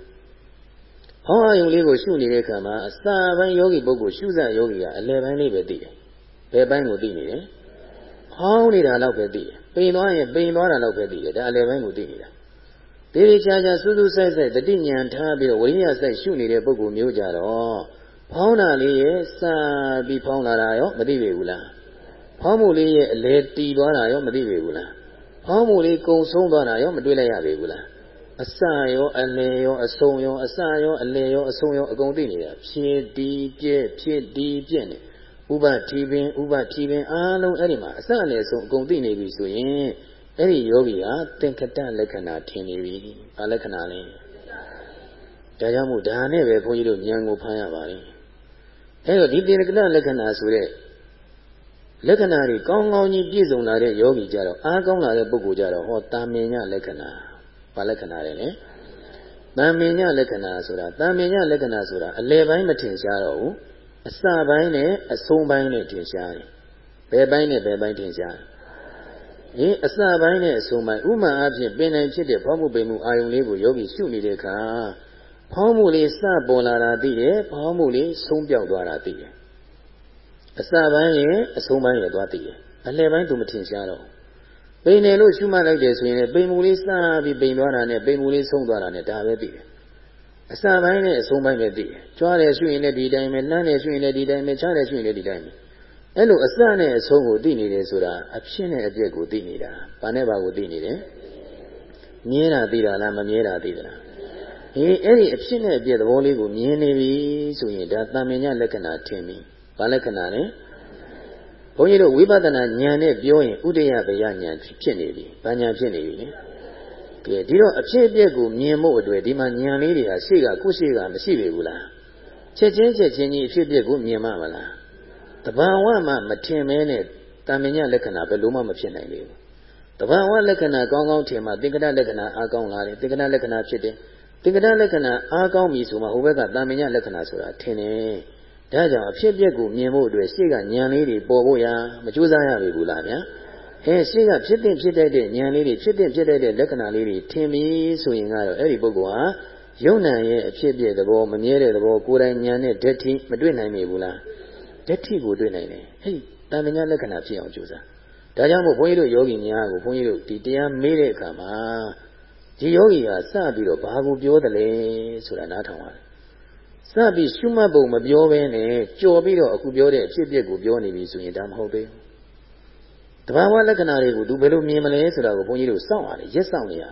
ဟောအာယုံလေးကိုရှုနေတဲ့အခါမှာအစပိုင်းယောဂီပုဂ္ဂိုလ်ရှုစယောဂီကအလယ်ပိုင်းလေးပဲသိတယ် ဘယ်ပိုင်းကိုသိနေလဲဟောင်းနေတာတော့ပဲသိတယ်ပိန်သွားရင်ပိန်သွားတာတော့ပဲသိတယ်ဒါအလယ်ပိုင်းကိုသိနေတာတေးသေးချာချာစူးစူးဆိုင်ဆိုင်တတိညာထားပြီးတော့ဝိညာဉ်ဆိုင်ရှုနေတဲ့ပုဂ္ဂိုလ်မျိုးကြတော့ဖောင်းတာလေးရဲ့စပြီးဖောင်းလာတာရောမသိပေဘူးလားဖောင်းမှုလေးရဲ့အလဲတီသွားတာရောမသိပေဘူးလားဖောင်းမှုလေးကုံဆုံးသွားတာရောမတွေ့လိုက်ရပေဘူးလားအစရောအလယ်ရောအဆုံးရောအစရောအလယ်ရောအဆုံးရောအကုန်သိနေတာဖြစ်ဒီပြည့်ဖြစ်ဒီပြည့်နေ ဥပတိပင်ဥပတိပင်အားလုံးအဲ့ဒီမှာအစအလယ်ဆုံးအကုန်သိနေပြီဆိုရင်အဲ့ဒီယောဂီဟာသင်္ကတလက္ခဏာထင်နေပြီ။ဘာလက္ခဏာလဲ။ဒါကြောင့်မို့ဒါနဲ့ပဲဘုန်းကြီးတို့ဉာဏ်ကိုဖမ်းရပါလိမ့်။အဲ့တော့ဒီသင်္ကတလက္ခဏာဆိုတဲ့လက္ခဏာတွေကောင်းကောင်းကြီးပြည့်စုံလာတဲ့ယောဂီကြတော့အားကောင်းလာတဲ့ပုဂ္ဂိုလ်ကြတော့ဟောတာမင်ညလက္ခဏာ။ဘာလက္ခဏာလဲလဲ။တာမင်ညလက္ခဏာဆိုတာတာမင်ညလက္ခဏာဆိုတာအလယ်ပိုင်းမထင်ရှားတော့ဘူး။ အစပိုင်းနဲ့အဆုံးပိုင်းနဲ့ထင်ရှားတယ်။ဘယ်ပိုင်းနဲ့ဘယ်ပိုင်းထင်ရှားလဲ။ဟင်အစပိုင်းနဲ့အဆုံးပိုင်းဥမာအဖြစ်ပင်နိုင်ဖြစ်တဲ့ဖောင်းမှုပိန်မှုအာယုံလေးကိုယောဂီရှုနေတဲ့အခါဖောင်းမှုလေးစပေါ်လာတာသိတယ်ဖောင်းမှုလေးဆုံးပြောက်သွားတာသိတယ်အစပိုင်းရဲ့အဆုံးပိုင်းရဲ့သွားသိတယ်အလယ်ပိုင်းသူမထင်ရှားတော့ပိန်တယ်လို့ရှုမှတ်လိုက်တယ်ဆိုရင်လည်းပိန်မှုလေးစပြီးပိန်သွားတာနဲ့ပိန်မှုလေးဆုံးသွားတာနဲ့ဒါပဲသိတယ် အစပိုင်းနဲ့အဆုံးပိုင်းပဲသိတယ်ကြွားတယ်ရှုရင်လည်းဒီတိုင်းပဲလှမ်းတယ်ရှုရင်လည်းဒီတိုင်းပဲချားတယ်ရှုရင်လည်းဒီတိုင်းပဲအဲ့လိုအစနဲ့အဆုံးကိုသိနေတယ်ဆိုတာအဖြစ်နဲ့အပျက်ကိုသိနေတာဘာနဲ့ဘာကိုသိနေတယ်မြဲတာသိတာလားမမြဲတာသိတာလားဟေးအဲ့ဒီအဖြစ်နဲ့အပျက်သဘောလေးကိုမြင်နေပြီဆိုရင်ဒါတာမင်ညလက္ခဏာထင်ပြီဘာလက္ခဏာလဲဘုန်းကြီးတို့ဝိပဿနာဉာဏ်နဲ့ပြောရင်ဥဒယဗယဉာဏ်ဖြစ်နေပြီဘာဉာဏ်ဖြစ်နေပြီလဲ ကဲဒီတော့အဖြစ်အပျက်ကိုမြင်ဖို့အတွက်ဒီမှာဉာဏ်လေးတွေဟာရှေ့ကကိုရှေ့ကမရှိပေဘူးလားချက်ချင်းချက်ချင်းကြီးအဖြစ်အပျက်ကိုမြင်မှမလားတဘာဝမှမထင်မဲနဲ့တာမညလက္ခဏာဘယ်လိုမှမဖြစ်နိုင်လေဘူးတဘာဝလက္ခဏာကောင်းကောင်းထင်မှသင်္ကတလက္ခဏာအားကောင်းလာတယ်သင်္ကတလက္ခဏာဖြစ်တယ်သင်္ကတလက္ခဏာအားကောင်းပြီဆိုမှဟိုဘက်ကတာမညလက္ခဏာဆိုတာထင်တယ်ဒါကြောင့်အဖြစ်ပြက်ကိုမြင်ဖို့အတွက်ရှေ့ကဉာဏ်လေးတွေပေါ်ဖို့ရာမကြိုးစားရပြီဘူးလားဗျာ အဲရှေ့ကဖြစ်တဲ့ဖြစ်တဲ့ဉာဏ်လေးတွေဖြစ်တဲ့ဖြစ်တဲ့လက္ခဏာလေးတွေထင်ပြီဆိုရင်ကတော့အဲ့ဒီပုဂ္ဂိုလ်ဟာယုံနာရဲ့အဖြစ်ပြက်သဘောမမြဲတဲ့သဘောကိုယ်တိုင်ဉာဏ်နဲ့ဓာတ်ထိမတွေ့နိုင်ပြီဘူးလားဓာတ်ထိကိုတွေ့နိုင်တယ်ဟဲ့တန်မြတ်လက္ခဏာဖြစ်အောင်ကြိုးစားဒါကြောင့်မို့ဘုန်းကြီးတို့ယောဂီများကိုဘုန်းကြီးတို့ဒီတရားမေးတဲ့အခါမှာဒီယောဂီဟာစပြီးတော့ဘာကိုပြောတယ်လဲဆိုတာနားထောင်ရတယ်စပြီးရှုမှတ်ဖို့မပြောဘဲနဲ့ကြော်ပြီးတော့အခုပြောတဲ့အဖြစ်အပျက်ကိုပြောနေပြီဆိုရင်ဒါမဟုတ်သေးဘူး တဘာဝလက္ခဏာတွေကိုသူဘယ်လိုမြင်မလဲဆိုတာကိုဘုန်းကြီးတို့စောင့်ရတယ်ရက်စောင့်နေရ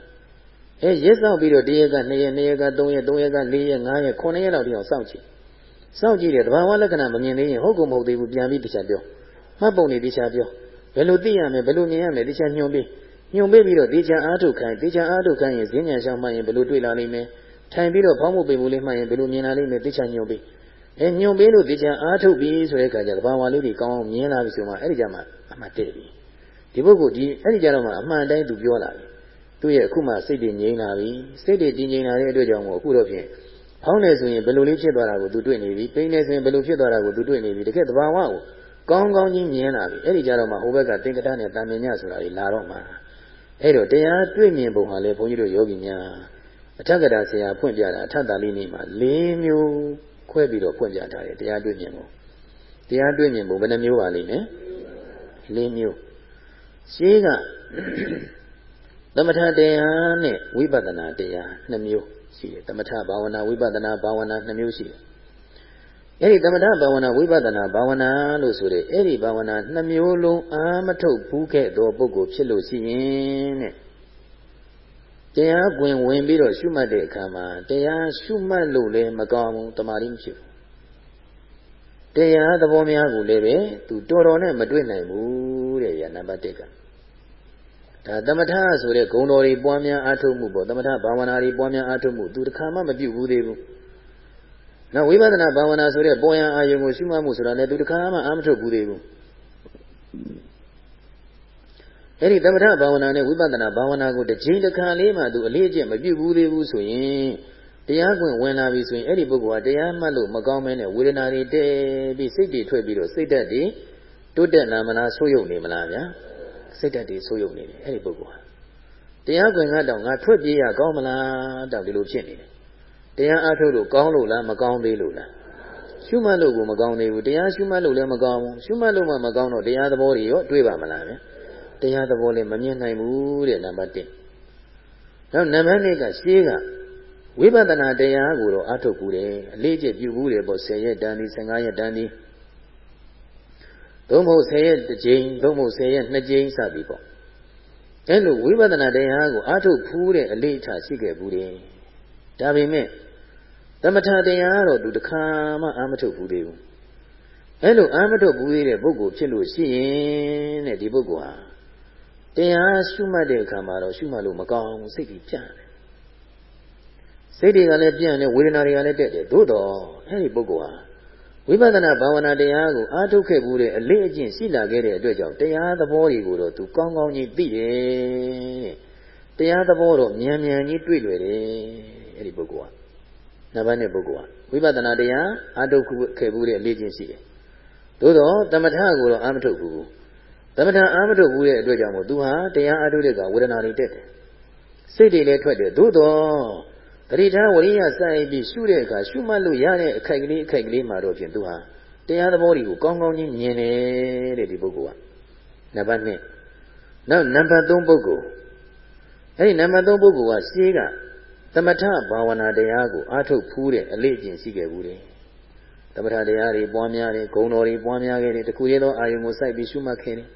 အဲရက်စောင့်ပြီးတော့တရက်က2ရက်2ရက်က3ရက်3ရက်က4ရက်5ရက်9ရက်လောက်တိအောင်စောင့်ကြည့်စောင့်ကြည့်တယ်တဘာဝလက္ခဏာမမြင်သေးရင်ဟုတ်ကုန်မဟုတ်သေးဘူးပြန်ပြီးတရားပြောမှတ်ပုံနေတရားပြောဘယ်လိုသိရမလဲဘယ်လိုမြင်ရမလဲတရားညွှန်ပြီးညွှန်ပေးပြီးတော့တရားအားထုတ်ခိုင်းတရားအားထုတ်ခိုင်းရင်ဈဉ္ညာရှောင်းမှရင်ဘယ်လိုတွေ့လာလိမ့်မယ်ထိုင်ပြီးတော့ဖောင်းမှုပိန်မှုလေးမှရင်ဘယ်လိုမြင်လာလိမ့်မယ်တရားညွှန်ပြီးအဲညွှန်ပေးလို့တရားအားထုတ်ပြီးဆိုတဲ့အခါကျတဘာဝလေးတွေကောင်းအောင်မြင်လာပြီဆိုမှအဲ့ဒီကြမှာအမှတ်တည့်ပြီ ဒီပုဂ္ဂိုလ်ဒီအဲ့ဒီကြတော့မှအမှန်တိုင်းသူပြောလာပြီသူရဲ့အခုမှစိတ်တွေငြိမ်လာပြီစိတ်တွေတည်ငြိမ်လာတဲ့အတွက်ကြောင့်မို့အခုတော့ဖြင့်ဖောင်းနေဆိုရင်ဘယ်လိုလေးဖြစ်သွားတာကိုသူတွေ့နေပြီပိန်းနေဆိုရင်ဘယ်လိုဖြစ်သွားတာကိုသူတွေ့နေပြီတကယ်သဘာဝကိုကောင်းကောင်းကြီးမြင်လာပြီအဲ့ဒီကြတော့မှဟိုဘက်ကသင်္ကတနဲ့တာမင်ညဆိုတာကြီးလာတော့မှအဲ့တော့တရားတွေ့မြင်ပုံဟာလေဘုန်းကြီးတို့ယောဂီများအထက်ကတာဆရာဖွင့်ပြတာအထက်တာလေးနေမှာ၄မျိုးခွဲပြီးတော့ဖွင့်ပြထားတယ်တရားတွေ့မြင်ပုံတရားတွေ့မြင်ပုံဘယ်နှမျိုးပါလိမ့်မယ်၄မျိုး ရှင်းကသမထတရားနဲ့ဝိပဿနာတရား2မျိုးရှိတယ်သမထဘာဝနာဝိပဿနာဘာဝနာ2မျိုးရှိတယ်အဲ့ဒီသမထဘာဝနာဝိပဿနာဘာဝနာလို့ဆိုတဲ့အဲ့ဒီဘာဝနာ2မျိုးလုံးအာမထုတ်ဘူးခဲ့သောပုဂ္ဂိုလ်ဖြစ်လို့ရှိရင်တဲ့တရားပွင့်ဝင်ပြီးတော့ရှုမှတ်တဲ့အခါမှာတရားရှုမှတ်လို့လည်းမကောင်းဘူးတမာတိမဖြစ်ဘူးတရားသဘောများကိုလည်းပဲသူတော်တော်နဲ့မတွေ့နိုင်ဘူး တဲ့ရနံပါတ်1ကဒါသမထဆိုတဲ့ဂုံတော်တွေပွားများအားထုတ်မှုပေါ့သမထဘာဝနာတွေပွားများအားထုတ်မှုသူတစ်ခါမှမပြုတ်ဘူးသေးဘူးနောက်ဝိပဿနာဘာဝနာဆိုတဲ့ပေါ်ရန်အာယုံကိုရှုမှတ်မှုဆိုတာလည်းသူတစ်ခါမှအာမထုတ်ဘူးသေးဘူးအဲ့ဒီသမထဘာဝနာနဲ့ဝိပဿနာဘာဝနာကိုတစ်ချိန်တစ်ခါလေးမှသူအလေးအကျင့်မပြုတ်ဘူးသေးဘူးဆိုရင်တရားခွင့်ဝင်လာပြီဆိုရင်အဲ့ဒီပုဂ္ဂိုလ်ကတရားမှတ်လို့မကောင်းမဲနဲ့ဝေဒနာတွေတဲပြီးစိတ်တွေထွက်ပြီးတော့စိတ်ဓာတ်တွေ တိုးတက်လာမလားဆိုးရုံနေမလားဗျာစိတ်ဓာတ်တွေဆိုးရုံနေတယ်အဲ့ဒီပုဂ္ဂိုလ်ဟာတရားခွင်ကတော့ငါထွက်ပြေးရကောင်းမလားတောင်ဒီလိုဖြစ်နေတယ်တရားအားထုတ်လို့ကောင်းလို့လားမကောင်းသေးလို့လားရှုမှတ်လို့ကိုမကောင်းသေးဘူးတရားရှုမှတ်လို့လည်းမကောင်းဘူးရှုမှတ်လို့မှမကောင်းတော့တရားသဘောတွေရောတွေးပါမလားဗျတရားသဘောလည်းမမြင်နိုင်ဘူးတဲ့နံပါတ်1နောက်နံပါတ်2ကရှင်းကဝိပဿနာတရားကိုတော့အားထုတ်ဘူးတယ်အလေးကျပြုဘူးတယ်ပေါ့10ရက်တန်းဒီ15ရက်တန်းဒီ သို့မဟုတ်10ရက်တစ်ကြိမ်သို့မဟုတ်10ရက်နှစ်ကြိမ်စသည်ပေါ့အဲလိုဝိပဿနာတရားကိုအားထုတ်ဖူးတဲ့အလေးထားရှိခဲ့ဘူးတယ်ဒါပေမဲ့သမထတရားတော့သူတခါမှအာမထုတ်ဘူးသေးဘူးအဲလိုအာမထုတ်ဘူးသေးတဲ့ပုဂ္ဂိုလ်ဖြစ်လို့ရှိရင်တဲ့ဒီပုဂ္ဂိုလ်ဟာတရားရှုမှတ်တဲ့အခါမှာတော့ရှုမှတ်လို့မကောင်းဘူးစိတ်ကြီးပြန့်တယ်စိတ်တွေကလည်းပြန့်တယ်ဝေဒနာတွေကလည်းတက်တယ်သို့တော့အဲဒီပုဂ္ဂိုလ်ဟာ ဝိပဿနာဘာဝနာတရားကိုအားထုတ်ခဲ့မှုတဲ့အလေးအကျင့်ရှိလာခဲ့တဲ့အတွက်ကြောင့်တရားသဘောတွေကိုတော့သူကောင်းကောင်းကြီးသိတယ်တရားသဘောတော့မြန်မြန်ကြီးတွေ့လွယ်တယ်အဲ့ဒီပုဂ္ဂိုလ်ကနံပါတ်1ပုဂ္ဂိုလ်ကဝိပဿနာတရားအားထုတ်ခဲ့မှုတဲ့အလေးအကျင့်ရှိတယ်သို့တော့တမထကိုတော့အားမထုတ်ဘူးတမထအားမထုတ်ဘူးတဲ့အတွက်ကြောင့်မို့သူဟာတရားအားထုတ်တဲ့ကဝေဒနာတွေတက်တယ်စိတ်တွေလည်းထွက်တယ်သို့တော့ တတိထားဝရိယစိုက်ပြီးရှုတဲ့အခါရှုမှတ်လို့ရတဲ့အခိုက်ကလေးအခိုက်ကလေးမှာတော့ဖြင့်သူဟာတရားသဘောတွေကိုကောင်းကောင်းချင်းမြင်တယ်တဲ့ဒီပုဂ္ဂိုလ်ကနံပါတ်2နောက်နံပါတ်3ပုဂ္ဂိုလ်အဲ့ဒီနံပါတ်3ပုဂ္ဂိုလ်ကရှင်းကသမထဘာဝနာတရားကိုအားထုတ်ဖူးတဲ့အလေးအကျင့်ရှိခဲ့ဘူးတယ်သမထတရားတွေပွားများတယ်ဂုဏ်တော်တွေပွားများခဲ့တယ်တခုသေးသောအာယုံကိုစိုက်ပြီးရှုမှတ်ခဲ့တယ်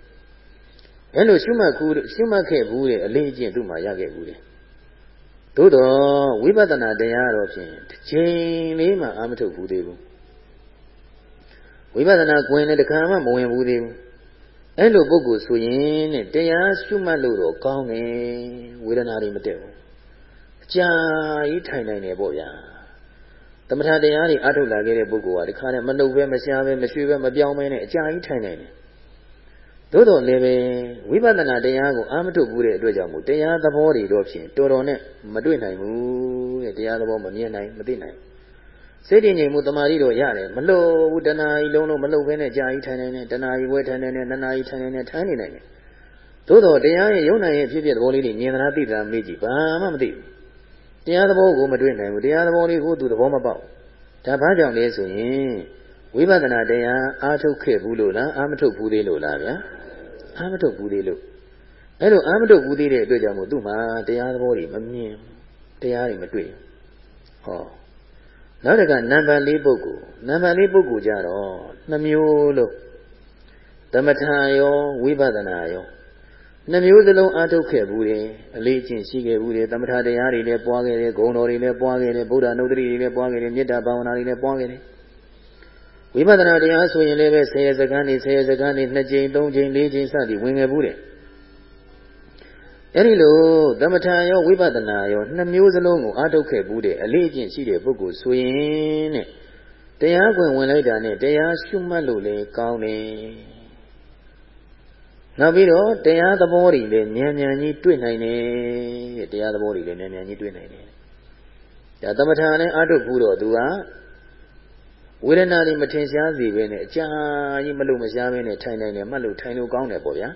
အဲ့လိုရှုမှတ်ခုရှုမှတ်ခဲ့ဘူးတဲ့အလေးအကျင့်သူ့မှာရခဲ့ဘူးတယ် သို့တော့ဝိပဿနာတရားတော့ဖြင့်တစ်ချိန်လေးမှအာမထုတ်ဘူးသေးဘူးဝိပဿနာကွင်းနဲ့တခါမှမဝင်ဘူးသေးဘူးအဲ့လိုပုဂ္ဂိုလ်ဆိုရင်တဲ့တရားရှုမှတ်လို့တော့ကောင်းတယ်ဝေဒနာတွေမတက်ဘူးအကြာကြီးထိုင်နိုင်တယ်ပေါ့ဗျာသမထတရားတွေအထုတ်လာခဲ့တဲ့ပုဂ္ဂိုလ်ကဒီခါနဲ့မနှုတ်ပဲမရှားပဲမရွှေ့ပဲမပြောင်းပဲနဲ့အကြာကြီးထိုင်နိုင်တယ် သို့တော်လည်းပဲဝိပဿနာတရားကိုအာမထုတ်ဘူးတဲ့အတွက်ကြောင့်မို့တရားသဘောတွေတော့ဖြင့်တော်တော်နဲ့မတွေ့နိုင်ဘူးတဲ့တရားသဘောမမြင်နိုင်မသိနိုင်စိတ်တည်ငြိမ်မှုတမာရီတော့ရတယ်မလို့ဘူးတဏှာကြီးလုံးလုံးမလို့ဘဲနဲ့ကြာကြီးထိုင်နေတယ်တဏှာကြီးဝဲထိုင်နေတယ်တဏှာကြီးထိုင်နေတယ်ထိုင်နေနိုင်တယ်သို့တော်တရားရဲ့ယုံနိုင်ရဲ့ဖြစ်ဖြစ်သဘောလေးတွေမြင်သလားသိသလားမေးကြည့်ဘာမှမသိဘူးတရားသဘောကိုမတွေ့နိုင်ဘူးတရားသဘောလေးကိုသူသဘောမပေါက်ဒါဘာကြောင့်လဲဆိုရင်ဝိပဿနာတရားအားထုတ်ခဲ့ဘူးလို့လားအာမထုတ်ဘူးသေးလို့လားဗျာ အာမထုတ်ဘူးသေးလို့အဲ့လိုအာမထုတ်ဘူးသေးတဲ့အတွက်ကြောင့်မို့သူ့မှာတရားသဘောတွေမမြင်တရားတွေမတွေ့ဟောနောက်တစ်ခါနံပါတ်၄ပုဂ္ဂိုလ်နံပါတ်၄ပုဂ္ဂိုလ်ကြတော့နှမျိုးလို့သမထရောဝိပဿနာရောနှမျိုးစလုံးအားထုတ်ခဲ့ဘူးတယ်အလေးအကျင့်ရှိခဲ့ဘူးတယ်သမထတရားတွေလည်းပွားခဲ့တယ်ဂုဏ်တော်တွေလည်းပွားခဲ့တယ်ဗုဒ္ဓနုဒ္ဓတိတွေလည်းပွားခဲ့တယ်မေတ္တာဘာဝနာတွေလည်းပွားခဲ့တယ် ဝိပဿနာတရားဆိုရင်လည်းပဲဆယ်ရစကန်းနေဆယ်ရစကန်းနေ2ကြိမ်3ကြိမ်4ကြိမ်စသည်ဝင်ခဲ့ဘူးတဲ့အဲ့ဒီလိုသမထရောဝိပဿနာရောနှစ်မျိုးစလုံးကိုအားထုတ်ခဲ့ဘူးတဲ့အလေးအကျင့်ရှိတဲ့ပုဂ္ဂိုလ်ဆိုရင်တဲ့တရားခွင်ဝင်လိုက်တာနဲ့တရားရှုမှတ်လို့လည်းကောင်းတယ်နောက်ပြီးတော့တရားသဘောတွေလည်းဉာဏ်ဉာဏ်ကြီးတွေ့နိုင်တယ်တရားသဘောတွေလည်းဉာဏ်ဉာဏ်ကြီးတွေ့နိုင်တယ်ဒါသမထနဲ့အာထုတ်ဘူးတော့သူက ဝေဒနာတွေမထင်ရှားစေဘဲနဲ့အကြာကြီးမလို့မရှားဘဲနဲ့ထိုင်နိုင်တယ်မှတ်လို့ထိုင်လို့ကောင်းတယ်ပေါ့ဗျာ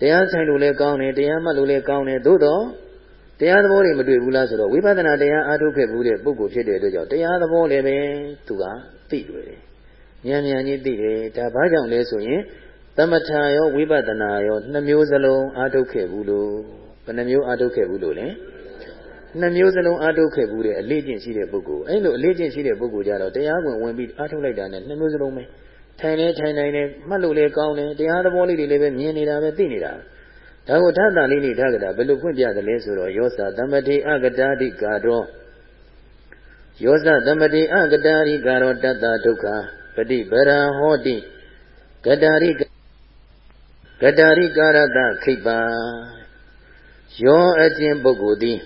တရားဆိုင်လို့လည်းကောင်းတယ်တရားမှတ်လို့လည်းကောင်းတယ်သို့တော့တရားသဘောတွေမတွေ့ဘူးလားဆိုတော့ဝိပဿနာတရားအားထုတ်ခဲ့ဘူးတဲ့ပုဂ္ဂိုလ်ဖြစ်တဲ့အတွက်ကြောင့်တရားသဘောလည်းပဲသူကသိတွေ့တယ်ဉာဏ်ဉာဏ်ကြီးသိတယ်ဒါဘာကြောင့်လဲဆိုရင်သမထရောဝိပဿနာရောနှစ်မျိုးစလုံးအားထုတ်ခဲ့ဘူးလို့ဘယ်နှမျိုးအားထုတ်ခဲ့ဘူးလို့လဲ နှစ်မျိုးစလုံးအားထုတ်ခဲ့ဘူးတဲ့အလေးကျင့်ရှိတဲ့ပုဂ္ဂိုလ်အဲ့လိုအလေးကျင့်ရှိတဲ့ပုဂ္ဂိုလ်ကြတော့တရားဝင်ဝင်ပြီးအားထုတ်လိုက်တာနဲ့နှစ်မျိုးစလုံးပဲထိုင်နေထိုင်နိုင်နေမှတ်လို့လည်းကောင်းတယ်တရားသဘောလေးတွေလည်းပဲမြင်နေတာပဲသိနေတာဒါကိုထသလေးနေထကတာဘယ်လိုဖွင့်ပြသလဲဆိုတော့ယောသသမတိအကတာတိကာရောယောသသမတိအကတာရိကာရောတတ္တဒုက္ခပฏิပရံဟောတိကတာရိကတာရိကာရတခိပ္ပယောအကျင့်ပုဂ္ဂိုလ်သည်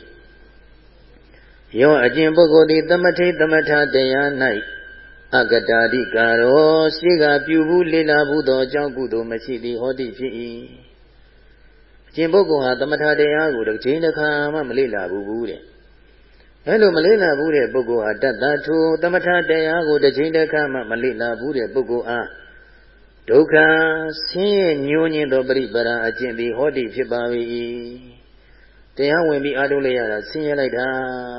ယောအကျင့်ပုဂ္ဂိုလ်သည်သမထိသမထတရား၌အကတာတိကာရောရှိကပြုဘူးလေလာဘူးသောအကြောင်းကုသိုလ်မရှိသည်ဟောတိဖြစ်၏အကျင့်ပုဂ္ဂိုလ်ဟာသမထတရားကိုတစ်ချိန်တစ်ခါမှမလေ့လာဘူးတဲ့အဲလိုမလေ့လာဘူးတဲ့ပုဂ္ဂိုလ်ဟာတတ္တထုသမထတရားကိုတစ်ချိန်တစ်ခါမှမလေ့လာဘူးတဲ့ပုဂ္ဂိုလ်အားဒုက္ခဆင်းရဲညှိုးညင်းသောပရိပရာအကျင့်သည်ဟောတိဖြစ်ပါ၏ တရားဝင်ပြီးအားထုတ်လိုက်ရတာဆင်းရဲလိုက်တာ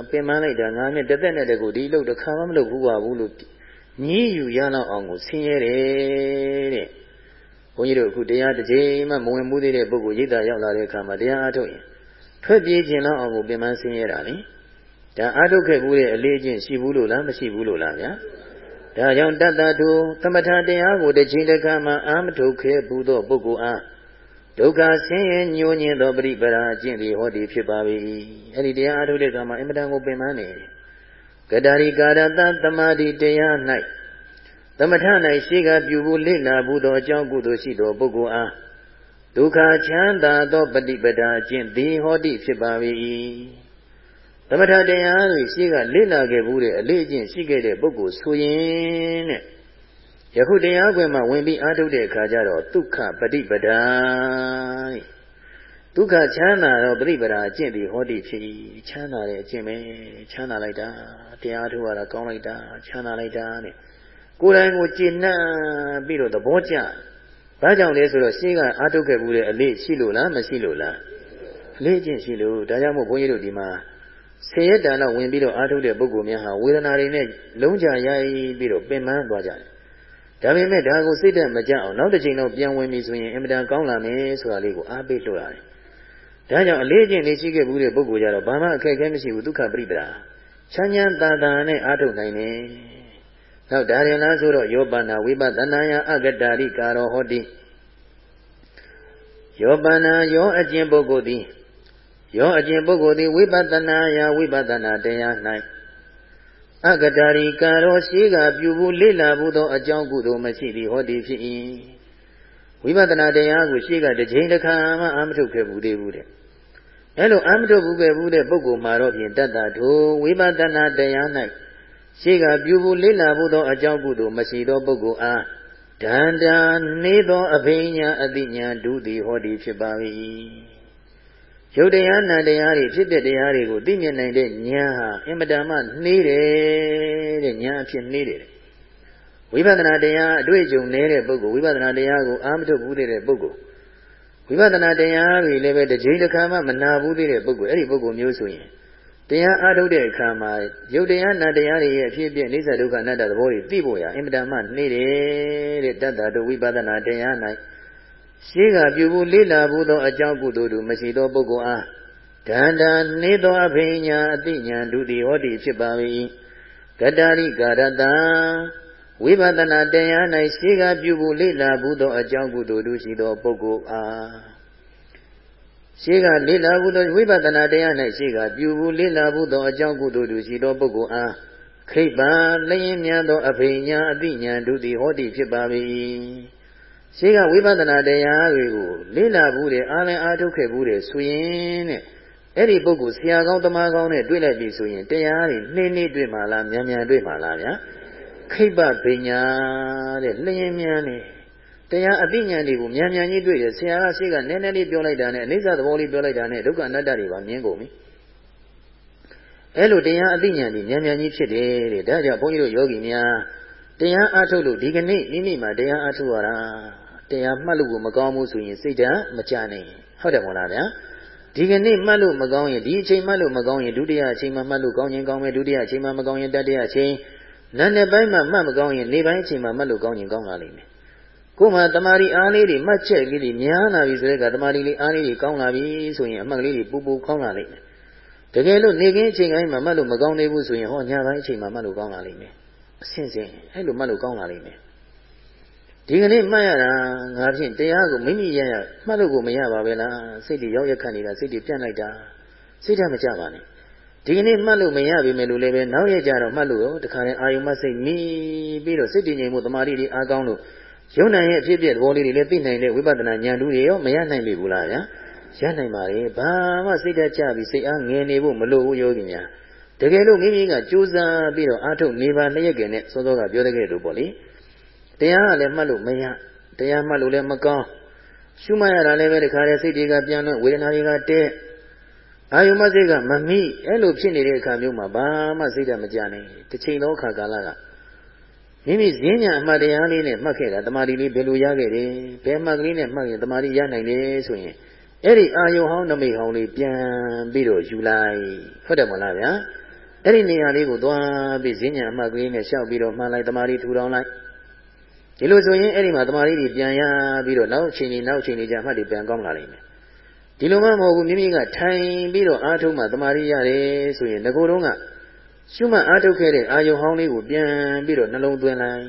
ပင်ပန်းလိုက်တာငါနဲ့တသက်နဲ့တကူဒီလို့တစ်ခါမှမလုပ်ဘူးပါဘူးလို့ညည်းယူရတော့အောင်ကိုဆင်းရဲတယ်တဲ့ဘုန်းကြီးတို့အခုတရားတစ်ချိန်မှမဝင်မှုသေးတဲ့ပုဂ္ဂိုလ်ရိတ်တာရောက်လာတဲ့အခါမှာတရားအားထုတ်ရင်ထွက်ပြေးခြင်းတော့အောင်ကိုပင်ပန်းဆင်းရဲတာလေဒါအားထုတ်ခဲ့ဘူးတဲ့အလေးချင်းရှိဘူးလို့လားမရှိဘူးလို့လားဗျာဒါကြောင့်တတ္တတုသမထတရားကိုတစ်ချိန်တစ်ခါမှအာမထုတ်ခဲ့ဘူးသောပုဂ္ဂိုလ်အား ဒုက္ခဆင်းရဲညှိုးညင်းသောပရိပရာအကျင့်သည်ဟောဒီဖြစ်ပါ၏အဲ့ဒီတရားအားထုတ်တဲ့အခါမှာအင်မတန်ကိုပင်ပန်းနေကတာရိကာရတသမာဓိတရား၌သမထ၌ရှိကပြုဘူးလေ့လာဘူးသောအကြောင်းကုသိုလ်ရှိသောပုဂ္ဂိုလ်အားဒုက္ခချမ်းသာသောပฏิပဒါအကျင့်သည်ဟောတိဖြစ်ပါ၏သမထတရားတွေရှိကလေ့လာခဲ့ဘူးတဲ့အလေးအကျင့်ရှိခဲ့တဲ့ပုဂ္ဂိုလ်ဆိုရင်တဲ့ ယခုတရားခွင်မှာဝင်ပြီးအားထုတ်တဲ့အခါကျတော့ဒုက္ခပฏิပဒါဒုက္ခချမ်းသာတော့ပฏิပဒါအကျင့်ဒီဟောတိဖြစ်ချမ်းသာတဲ့အကျင့်ပဲချမ်းသာလိုက်တာတရားထုတ်ရတာကောင်းလိုက်တာချမ်းသာလိုက်တာတဲ့ကိုယ်တိုင်ကိုကျင့်နှံ့ပြီးတော့သဘောကျဘာကြောင့်လဲဆိုတော့ရှင်းကအားထုတ်ခဲ့မှုတဲ့အလေးရှိလို့လားမရှိလို့လားအလေးချင်းရှိလို့ဒါကြောင့်မို့ဘုန်းကြီးတို့ဒီမှာဆေရတန်တော့ဝင်ပြီးတော့အားထုတ်တဲ့ပုဂ္ဂိုလ်များဟာဝေဒနာတွေနဲ့လုံးကြရိုက်ပြီးတော့ပင်ပန်းသွားကြတယ် ဒါပေမဲ့ဒါကိုစိတ်သက်မကြအောင်နောက်တစ်ချိန်တော့ပြန်ဝင်ပြီဆိုရင်အင်မတန်ကောင်းလာမယ်ဆိုတာလေးကိုအားပေးလို့ရတယ်။ဒါကြောင့်အလေးချင်းလေးရှိခဲ့ဘူးတဲ့ပုဂ္ဂိုလ်ကြတော့ဘာမှအခက်အခဲမရှိဘူးဒုက္ခပရိပဒါချမ်းချမ်းသာသာနဲ့အားထုတ်နိုင်တယ်။နောက်ဒါရင်လားဆိုတော့ယောပန္နာဝိပဿနာယအဂတရိကာရောဟောတိယောပန္နာယောအကျင့်ပုဂ္ဂိုလ်သည်ယောအကျင့်ပုဂ္ဂိုလ်သည်ဝိပဿနာယဝိပဿနာတရား၌ အကတာရီကာရောရှိကပြုဘူးလေ့လာဘူးသောအကြောင်းကုသိုလ်မရှိသည်ဟောဒီဖြစ်၏ဝိပဿနာတရားကိုရှိကတစ်ချိန်တစ်ခါမှအာမထုတ်ခဲ့ဘူးသေးဘူးတဲ့အဲလိုအာမထုတ်ဘူးခဲ့ဘူးတဲ့ပုဂ္ဂိုလ်မှာတော့ဖြင့်တတ္တထိုဝိပဿနာတရား၌ရှိကပြုဘူးလေ့လာဘူးသောအကြောင်းကုသိုလ်မရှိသောပုဂ္ဂိုလ်အားဒန္တာနေသောအဘိညာအတိညာဒုတိဟောဒီဖြစ်ပါ၏ ရုပ်တရားနာတရားတွေဖြစ်တဲ့တရားတွေကိုသိမြင်နိုင်တဲ့ဉာဏ်ဟာအင်မတန်မှနှေးတယ်တဲ့ဉာဏ်အဖြစ်နှေးတယ်ဝိပဿနာတရားအတွေ့အကြုံနေတဲ့ပုဂ္ဂိုလ်ဝိပဿနာတရားကိုအာမထုတ်ဘူးတဲ့ပုဂ္ဂိုလ်ဝိပဿနာတရားတွေလည်းပဲတစ်ချိန်တစ်ခါမှမနာဘူးသေးတဲ့ပုဂ္ဂိုလ်အဲ့ဒီပုဂ္ဂိုလ်မျိုးဆိုရင်တရားအားထုတ်တဲ့အခါမှာရုပ်တရားနာတရားတွေရဲ့အဖြစ်အပျက်အိစ္ဆဒုက္ခအနတ္တသဘောတွေသိဖို့ရအင်မတန်မှနှေးတယ်တဲ့တတ္တတို့ဝိပဿနာတရား၌ ရှေးကပြုဘူးလေးလာဘူးသောအကြောင်းကုသိုလ်တို့မရှိသောပုဂ္ဂိုလ်အားဒန္တာနေသောအဖိညာအတိညာဒုတိဟောတိဖြစ်ပါ၏ကတ္တာရိကာရတံဝိပဿနာတရား၌ရှေးကပြုဘူးလေးလာဘူးသောအကြောင်းကုသိုလ်တို့ရှိသောပုဂ္ဂိုလ်အားရှေးကလေးလာဘူးသောဝိပဿနာတရား၌ရှေးကပြုဘူးလေးလာဘူးသောအကြောင်းကုသိုလ်တို့ရှိသောပုဂ္ဂိုလ်အားခိဗ္ဗံလျင်မြန်သောအဖိညာအတိညာဒုတိဟောတိဖြစ်ပါ၏ ရှိကဝိပဿနာတရားတွေကိုလေ့လာဘူးတယ်အားလည်းအားထုတ်ခဲ့ဘူးတယ်ဆိုရင်တဲ့အဲ့ဒီပုဂ္ဂိုလ်ဆရာကောင်းတမန်ကောင်းနဲ့တွေ့လိုက်ပြီဆိုရင်တရားတွေနှင်းနှင်းတွေ့မှလားမြန်မြန်တွေ့မှလားဗျာခိဗ္ဗဗိညာတဲ့လျင်မြန်နေတရားအသိဉာဏ်တွေကိုမြန်မြန်ကြီးတွေ့တယ်ဆရာကရှိကနည်းနည်းလေးပြောလိုက်တာနဲ့အနိစ္စသဘောလေးပြောလိုက်တာနဲ့ဒုက္ခအနတ္တတွေပါမြင်ကုန်ပြီအဲ့လိုတရားအသိဉာဏ်ဒီဉာဏ်ဉာဏ်ကြီးဖြစ်တယ်တဲ့ဒါကြောင့်ဘုန်းကြီးတို့ယောဂီများတရားအားထုတ်လို့ဒီကနေ့မိမိမှာတရားအားထုတ်ရတာ တရားမှတ်လို့ကိုမကောင်းဘူးဆိုရင်စိတ်ဓာတ်မကြနိုင်ဟုတ်တယ်မို့လားဗျာဒီကနေ့မှတ်လို့မကောင်းရင်ဒီအချိန်မှတ်လို့မကောင်းရင်ဒုတိယအချိန်မှမှတ်လို့ကောင်းရင်ကောင်းမယ်ဒုတိယအချိန်မှမကောင်းရင်တတိယအချိန်နန်းတဲ့ပိုင်းမှာမှတ်မကောင်းရင်နေပိုင်းအချိန်မှမှတ်လို့ကောင်းရင်ကောင်းလာလိမ့်မယ်ကိုယ်မှာတမာရီအားလေးတွေမှတ်ချက်လေးတွေများလာပြီဆိုတဲ့ကတမာရီလေးအားလေးတွေကောင်းလာပြီဆိုရင်အမှတ်ကလေးတွေပူပူကောင်းလာလိမ့်မယ်တကယ်လို့နေခင်းအချိန်တိုင်းမှာမှတ်လို့မကောင်းသေးဘူးဆိုရင်ဟောညပိုင်းအချိန်မှာမှတ်လို့ကောင်းလာလိမ့်မယ်အဆင့်ဆင့်အဲ့လိုမှတ်လို့ကောင်းလာလိမ့်မယ် ဒီကနေ့မှတ်ရတာငါဖြင့်တရားကိုမိမိရရမှတ်လို့ကိုမရပါပဲလားစိတ်တွေရောက်ရက်ခတ်နေတာစိတ်တွေပြန့်လိုက်တာစိတ်ဓာတ်မကြပါနဲ့ဒီကနေ့မှတ်လို့မရပြီမယ်လို့လည်းပဲနောက်ရကြတော့မှတ်လို့ရောတခါတည်းအာယုံမစိတ်မီးပြီးတော့စိတ်တည်ငြိမ်မှုတမာတိတွေအားကောင်းလို့ယုံနိုင်ရဲ့အဖြစ်အပျက်သဘောလေးတွေလည်းသိနိုင်တဲ့ဝိပဿနာဉာဏ်တူတွေရောမရနိုင်ပြီဘူးလားဗျာရနိုင်ပါလေဘာမှစိတ်ဓာတ်ကြပြီးစိတ်အားငယ်နေဖို့မလိုဘူးယောဂီများတကယ်လို့မိမိကကြိုးစားပြီးတော့အားထုတ်နေပါလျက်ကနဲ့စောစောကပြောတဲ့ကဲလို့ပေါ့လေ တရားကလည်းမှတ်လို့မရတရားမှတ်လို့လည်းမကောင်းရှုမှတ်ရတာလည်းပဲတခါတည်းစိတ်တွေကပြန်လို့ဝေဒနာတွေကတဲ့အာယုမစိတ်ကမမိအဲ့လိုဖြစ်နေတဲ့အခါမျိုးမှာဘာမှစိတ်ဓာတ်မကြနိုင်တစ်ချိန်သောအခါကာလကမိမိဈဉ္ညာအမှတ်တရားလေးနဲ့မှတ်ခဲ့တာတမာတိလေးဘယ်လိုရခဲ့တယ်ဘယ်မှတ်ကလေးနဲ့မှတ်ရင်တမာတိရနိုင်တယ်ဆိုရင်အဲ့ဒီအာယုဟောင်းနမိတ်ဟောင်းလေးပြန်ပြီးတော့ယူလိုက်ဟုတ်တယ်မလားဗျာအဲ့ဒီနေရာလေးကိုသွားပြီးဈဉ္ညာအမှတ်ကလေးနဲ့ရှောက်ပြီးတော့မှန်လိုက်တမာတိထူထောင်လိုက် ဒီလိုဆိုရင်အဲ့ဒီမှာတမာတိတွေပြန်ရပြီးတော့နောက်ချိန်ကြီးနောက်ချိန်ကြီးကြာမှတ်တွေပြန်ကောင်းလာလိမ့်မယ်ဒီလိုမှမဟုတ်ဘူးမိမိကထိုင်ပြီးတော့အားထုတ်မှတမာတိရတယ်ဆိုရင်ငကိုယ်တုံးကရှုမှတ်အားထုတ်ခဲ့တဲ့အာယုဟောင်းလေးကိုပြန်ပြီးတော့နှလုံးသွင်းလိုက်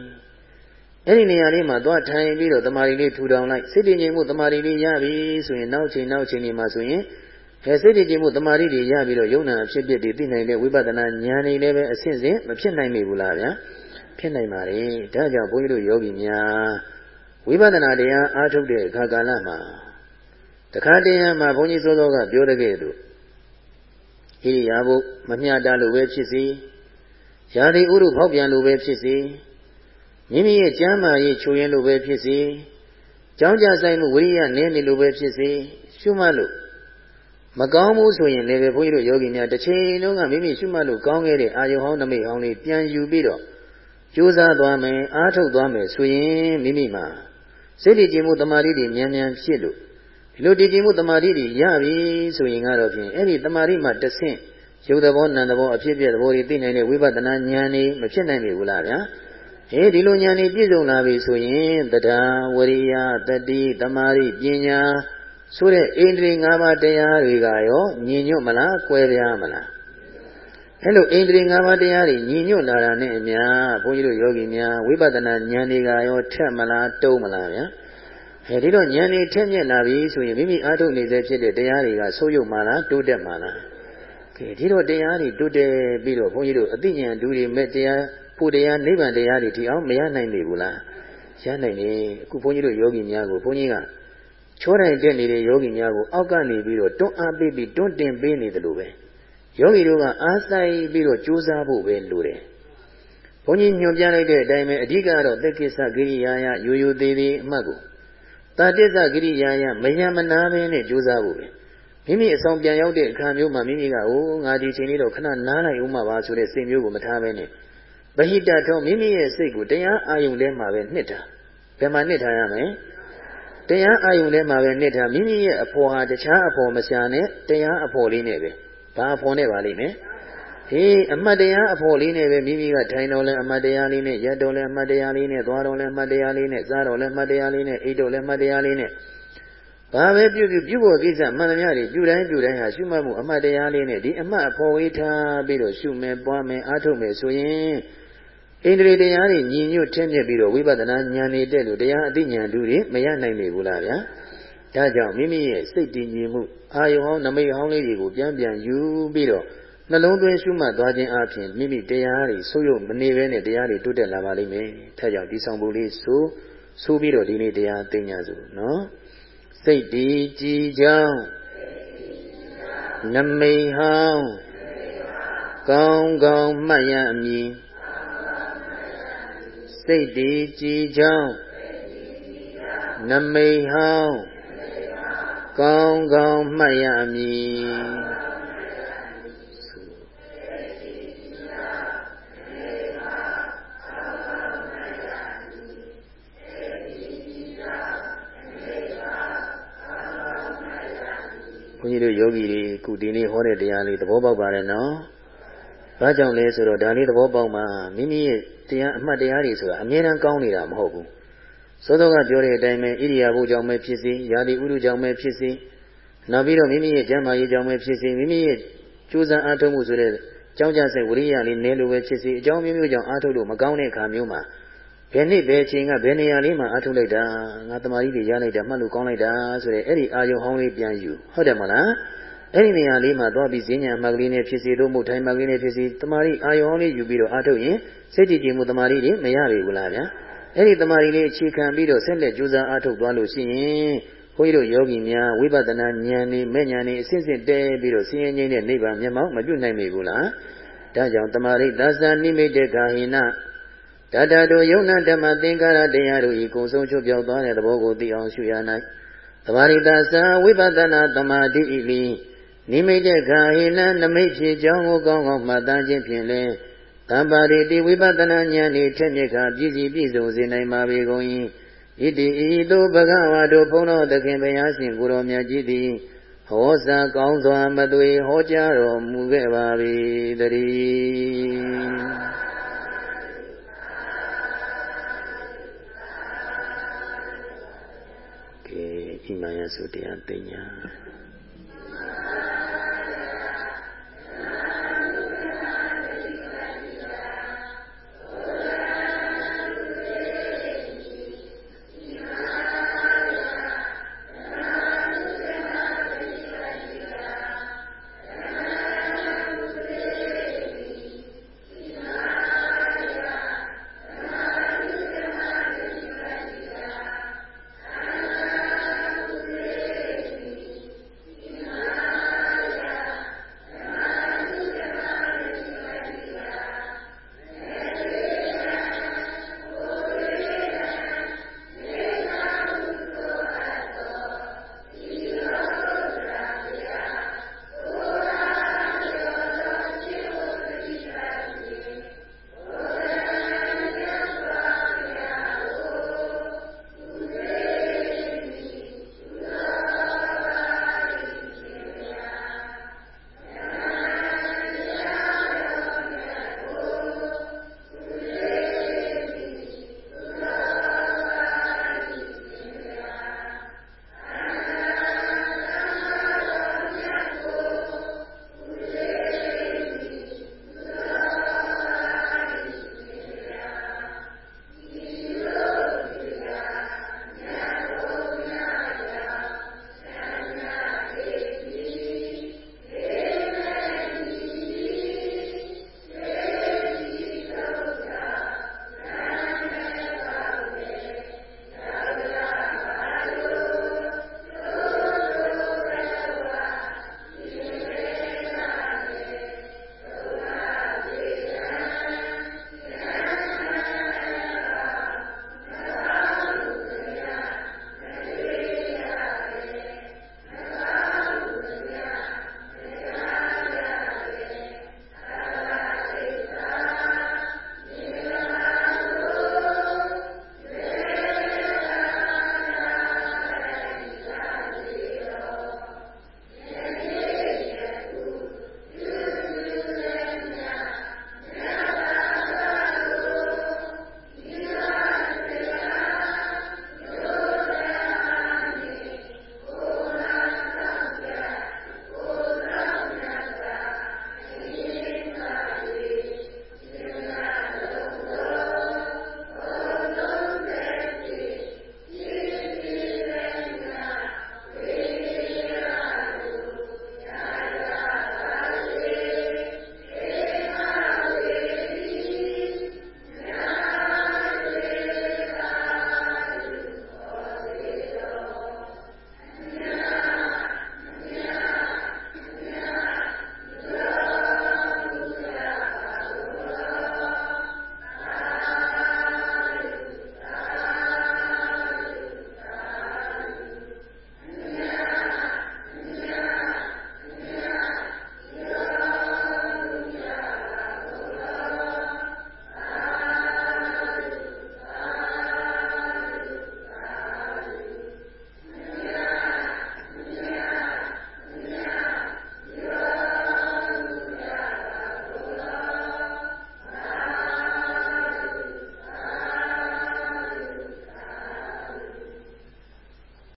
အဲ့ဒီနေရာလေးမှာသွားထိုင်ပြီးတော့တမာရီလေးထူထောင်လိုက်စိတ်တည်ငြိမ်မှုတမာရီလေးရပြီဆိုရင်နောက်ချိန်နောက်ချိန်ဒီမှာဆိုရင်အဲစိတ်တည်ငြိမ်မှုတမာရီတွေရပြီးတော့ယုံနာအဖြစ်ဖြစ်တွေသိနိုင်တဲ့ဝိပဿနာဉာဏ်တွေလည်းပဲအဆင့်ဆင့်မဖြစ်နိုင်မိဘူးလားဗျာ ဖြစ်နိုင်ပါလေဒါကြောင့်ဘုန်းကြီးတို့ယောဂီများဝိပဿနာတရားအားထုတ်တဲ့အခါကာလမှာတခါတည်းမှာဘုန်းကြီးစောစောကပြောတဲ့ကဲ့သို့ဣရိယာပုမမျှတလို့ပဲဖြစ်စေယာတိဥရုဖောက်ပြန်လို့ပဲဖြစ်စေမိမိရဲ့ကျမ်းမာရေးချိုးရင်လို့ပဲဖြစ်စေကြောင်းကြဆိုင်မှုဝိရိယနည်းနေလို့ပဲဖြစ်စေရှုမှတ်လို့မကောင်းဘူးဆိုရင်လည်းပဲဘုန်းကြီးတို့ယောဂီများတစ်ချိန်လုံးကမိမိရှုမှတ်လို့ကောင်းခဲ့တဲ့အာယုဟောင်းနမိတ်ဟောင်းလေးပြန်ယူပြီးတော့ ကြိုးစားသွားမယ်အားထုတ်သွားမယ်ဆိုရင်မိမိမှာစိတ်တည်ခြင်းမှုတမာတိတွေမြန်မြန်ဖြစ်လို့ဒီလိုတည်ကြည်မှုတမာတိတွေရပြီဆိုရင်ကတော့ဖြင့်အဲ့ဒီတမာတိမှာတဆင့်ရုပ်သဘောနာမ်သဘောအဖြစ်ပြက်သဘောတွေသိနိုင်တဲ့ဝိပဿနာဉာဏ်นี่မဖြစ်နိုင်ပြီဘူးလားဗျာဟေးဒီလိုဉာဏ်นี่ပြည့်စုံလာပြီဆိုရင်တရားဝရိယတတိတမာတိပညာဆိုတဲ့ဣန္ဒြေ၅ပါးတရားတွေကရောညီညွတ်မလားကွဲပြားမလား အဲ့လိုဣန္ဒြေ၅ပါးတရားတွေညီညွတ်လာတာနဲ့အမျှဘုန်းကြီးတို့ယောဂီများဝိပဿနာဉာဏ်တွေကရောထက်မလားတုံးမလားဗျာအဲဒီတော့ဉာဏ်နေထက်မြက်လာပြီဆိုရင်မိမိအားထုတ်နေစေဖြစ်တဲ့တရားတွေကဆိုးရုပ်မှလားတိုးတက်မှလားကဲဒီတော့တရားတွေတိုးတက်ပြီးတော့ဘုန်းကြီးတို့အသိဉာဏ်ဒူတွေမဲ့တရားဖို့တရားနိဗ္ဗာန်တရားတွေဒီအောင်မရနိုင်ပြီဘူးလားရနိုင်တယ်အခုဘုန်းကြီးတို့ယောဂီများကိုဘုန်းကြီးကချောတိုင်တက်နေတဲ့ယောဂီများကိုအောက်ကနေပြီးတော့တွန်းအားပေးပြီးတွန်းတင်ပေးနေတယ်လို့ပဲ ယောဂီတို့ကအားဆိုင်ပြီးတော့ကြိုးစားဖို့ပဲလိုတယ်ဘုန်းကြီးညွှန်ပြလိုက်တဲ့အတိုင်းပဲအဓိကတော့သက်ကိစ္စကိရိယာယရိုးရိုးသေးသေးအမှတ်ကိုတာတစ္ဆကိရိယာယမယံမနာပဲနဲ့ကြိုးစားဖို့ပဲမိမိအဆောင်ပြန်ရောက်တဲ့အခါမျိုးမှာမိမိကအိုးငါဒီချိန်လေးတော့ခဏနားလိုက်ဦးမှာပါဆိုတဲ့စိတ်မျိုးကိုမထားပဲနဲ့ဗဟိတထုံးမိမိရဲ့စိတ်ကိုတရားအာယုန်ထဲမှာပဲနှစ်တာဘယ်မှာနှစ်ထားရမလဲတရားအာယုန်ထဲမှာပဲနှစ်ထားမိမိရဲ့အဖို့ဟာတခြားအဖို့မရှာနဲ့တရားအဖို့လေးနဲ့ပဲ ဘာအဖို့နဲ့ပါလိမ့်မယ်ဟေးအမှတ်တရားအဖို့လေးနဲ့ပဲမိမိကထိုင်တော်လဲအမှတ်တရားလေးနဲ့ရက်တော်လဲအမှတ်တရားလေးနဲ့သွားတော်လဲအမှတ်တရားလေးနဲ့စားတော်လဲအမှတ်တရားလေးနဲ့အိတ်တော်လဲအမှတ်တရားလေးနဲ့ဘာပဲပြုပြုပြုဖို့ကိစ္စမှန်သမျှတွေပြုတိုင်းပြုတိုင်းဟာရှုမှတ်မှုအမှတ်တရားလေးနဲ့ဒီအမှတ်အဖို့ဝေးထားပြီးတော့ရှုမယ်ပွားမယ်အားထုတ်မယ်ဆိုရင်ဣန္ဒြေတရားတွေညီညွတ်ထင်းမြက်ပြီးတော့ဝိပဿနာဉာဏ်နဲ့တက်လို့တရားအသိဉာဏ်တူတွေမရနိုင်ပြီဘူးလားဗျာ ဒါကြောင့်မိမိရဲ့စိတ်တည်ငြိမ်မှုအာယုံဟောင်းနမိတ်ဟောင်းလေးတွေကိုပြန်ပြန်ယူပြီးတော့နှလုံးသွင်းရှုမှတ်သွားခြင်းအပြင်မိမိတရားတွေဆုပ်ယုပ်မနေဘဲနဲ့တရားတွေတိုးတက်လာပါလိမ့်မယ်။ထားကြောင့်ဒီဆောင်ပုံလေးဆိုဆိုပြီးတော့ဒီနေ့တရားသိညာစုနော်။စိတ်တည်ကြည်ကြောင်းနမိတ်ဟောင်းကောင်းကောင်းမှတ်ရမည်စိတ်တည်ကြည်ကြောင်းနမိတ်ဟောင်း ကောင်းကောင်းမှတ်ရမည်ဘုန်းကြီးတို့ယောဂီတွေခုဒီနေ့ဟောတဲ့တရားလေးသဘောပေါက်ပါတယ်နော်။ဘာကြောင့်လဲဆိုတော့ဒါလေးသဘောပေါက်မှမိမိရဲ့တရားအမှတ်တရားတွေဆိုတာအမြဲတမ်းကောင်းနေတာမဟုတ်ဘူး သောသောကပြောတဲ့အတိုင်းပဲဣရိယာပုကြောင့်ပဲဖြစ်စေ၊ယာတိဥရုကြောင့်ပဲဖြစ်စေနောက်ပြီးတော့မိမိရဲ့ကျမ်းမာရေးကြောင့်ပဲဖြစ်စေမိမိရဲ့ကြိုးစားအားထုတ်မှုဆိုတဲ့ကြောင်းကြစိတ်ဝိရိယလေးနည်းလိုပဲဖြစ်စေအကြောင်းမျိုးမျိုးကြောင့်အားထုတ်လို့မကောင်းတဲ့အခါမျိုးမှာဘယ်နှစ်ဘယ်ချိန်ကဘယ်နေရာလေးမှာအားထုတ်လိုက်တာငါတမာရီတွေရလိုက်တာမှတ်လို့ကောင်းလိုက်တာဆိုတဲ့အဲ့ဒီအာယုံဟောင်းလေးပြန်ယူဟုတ်တယ်မလားအဲ့ဒီနေရာလေးမှာသွားပြီးဈဉ္ညာမှတ်ကလေးနဲ့ဖြစ်စေလို့မို့ထိုင်မှတ်ကလေးနဲ့ဖြစ်စေတမာရီအာယုံဟောင်းလေးယူပြီးတော့အားထုတ်ရင်စိတ်တည်ကြည်မှုတမာရီတွေမရပြီဘူးလားဗျာ အဲ့ဒီတမာရီလေးအခြေခံပြီးတော့ဆက်လက်ကြိုးစားအားထုတ်သွားလို့ရှိရင်ဘုန်းကြီးတို့ယောဂီများဝိပဿနာဉာဏ်နဲ့မဲ့ဉာဏ်နဲ့အစစ်စစ်တဲပြီးတော့ဆင်းရဲငြိမ်းတဲ့နိဗ္ဗာန်မျက်မှောက်မပြုတ်နိုင်မိဘူးလားဒါကြောင့်တမာရိသသနိမိတ်တေကာဟိနတတတို့ယုံနာဓမ္မသင်္ကာရတရားတို့ဤကုံဆုံးချုပ်ပြောက်သွားတဲ့သဘောကိုသိအောင်ရှုရ၌တမာရိသသဝိပဿနာတမာတိဤလီနိမိတ်တေကာဟိနနမိတ်ဖြစ်ကြောင်းကိုကောင်းကောင်းမှတ်သားခြင်းဖြင့်လင် တမ္ပါရိတိဝိပဿနာဉာဏ်ဤထက်မြက်ကပြည့်စည်ပြည့်စုံစေနိုင်ပါပေကုန်၏ဣတိဤသို့ဘဂဝါတို့ဘုန်းတော်သခင်ဘုရားရှင်ကိုရောမြတ်ကြီးသည်ဟောစာကောင်းစွာမသွေဟောကြားတော်မူခဲ့ပါ၏တည်းကဲဣမယသုတရားပညာ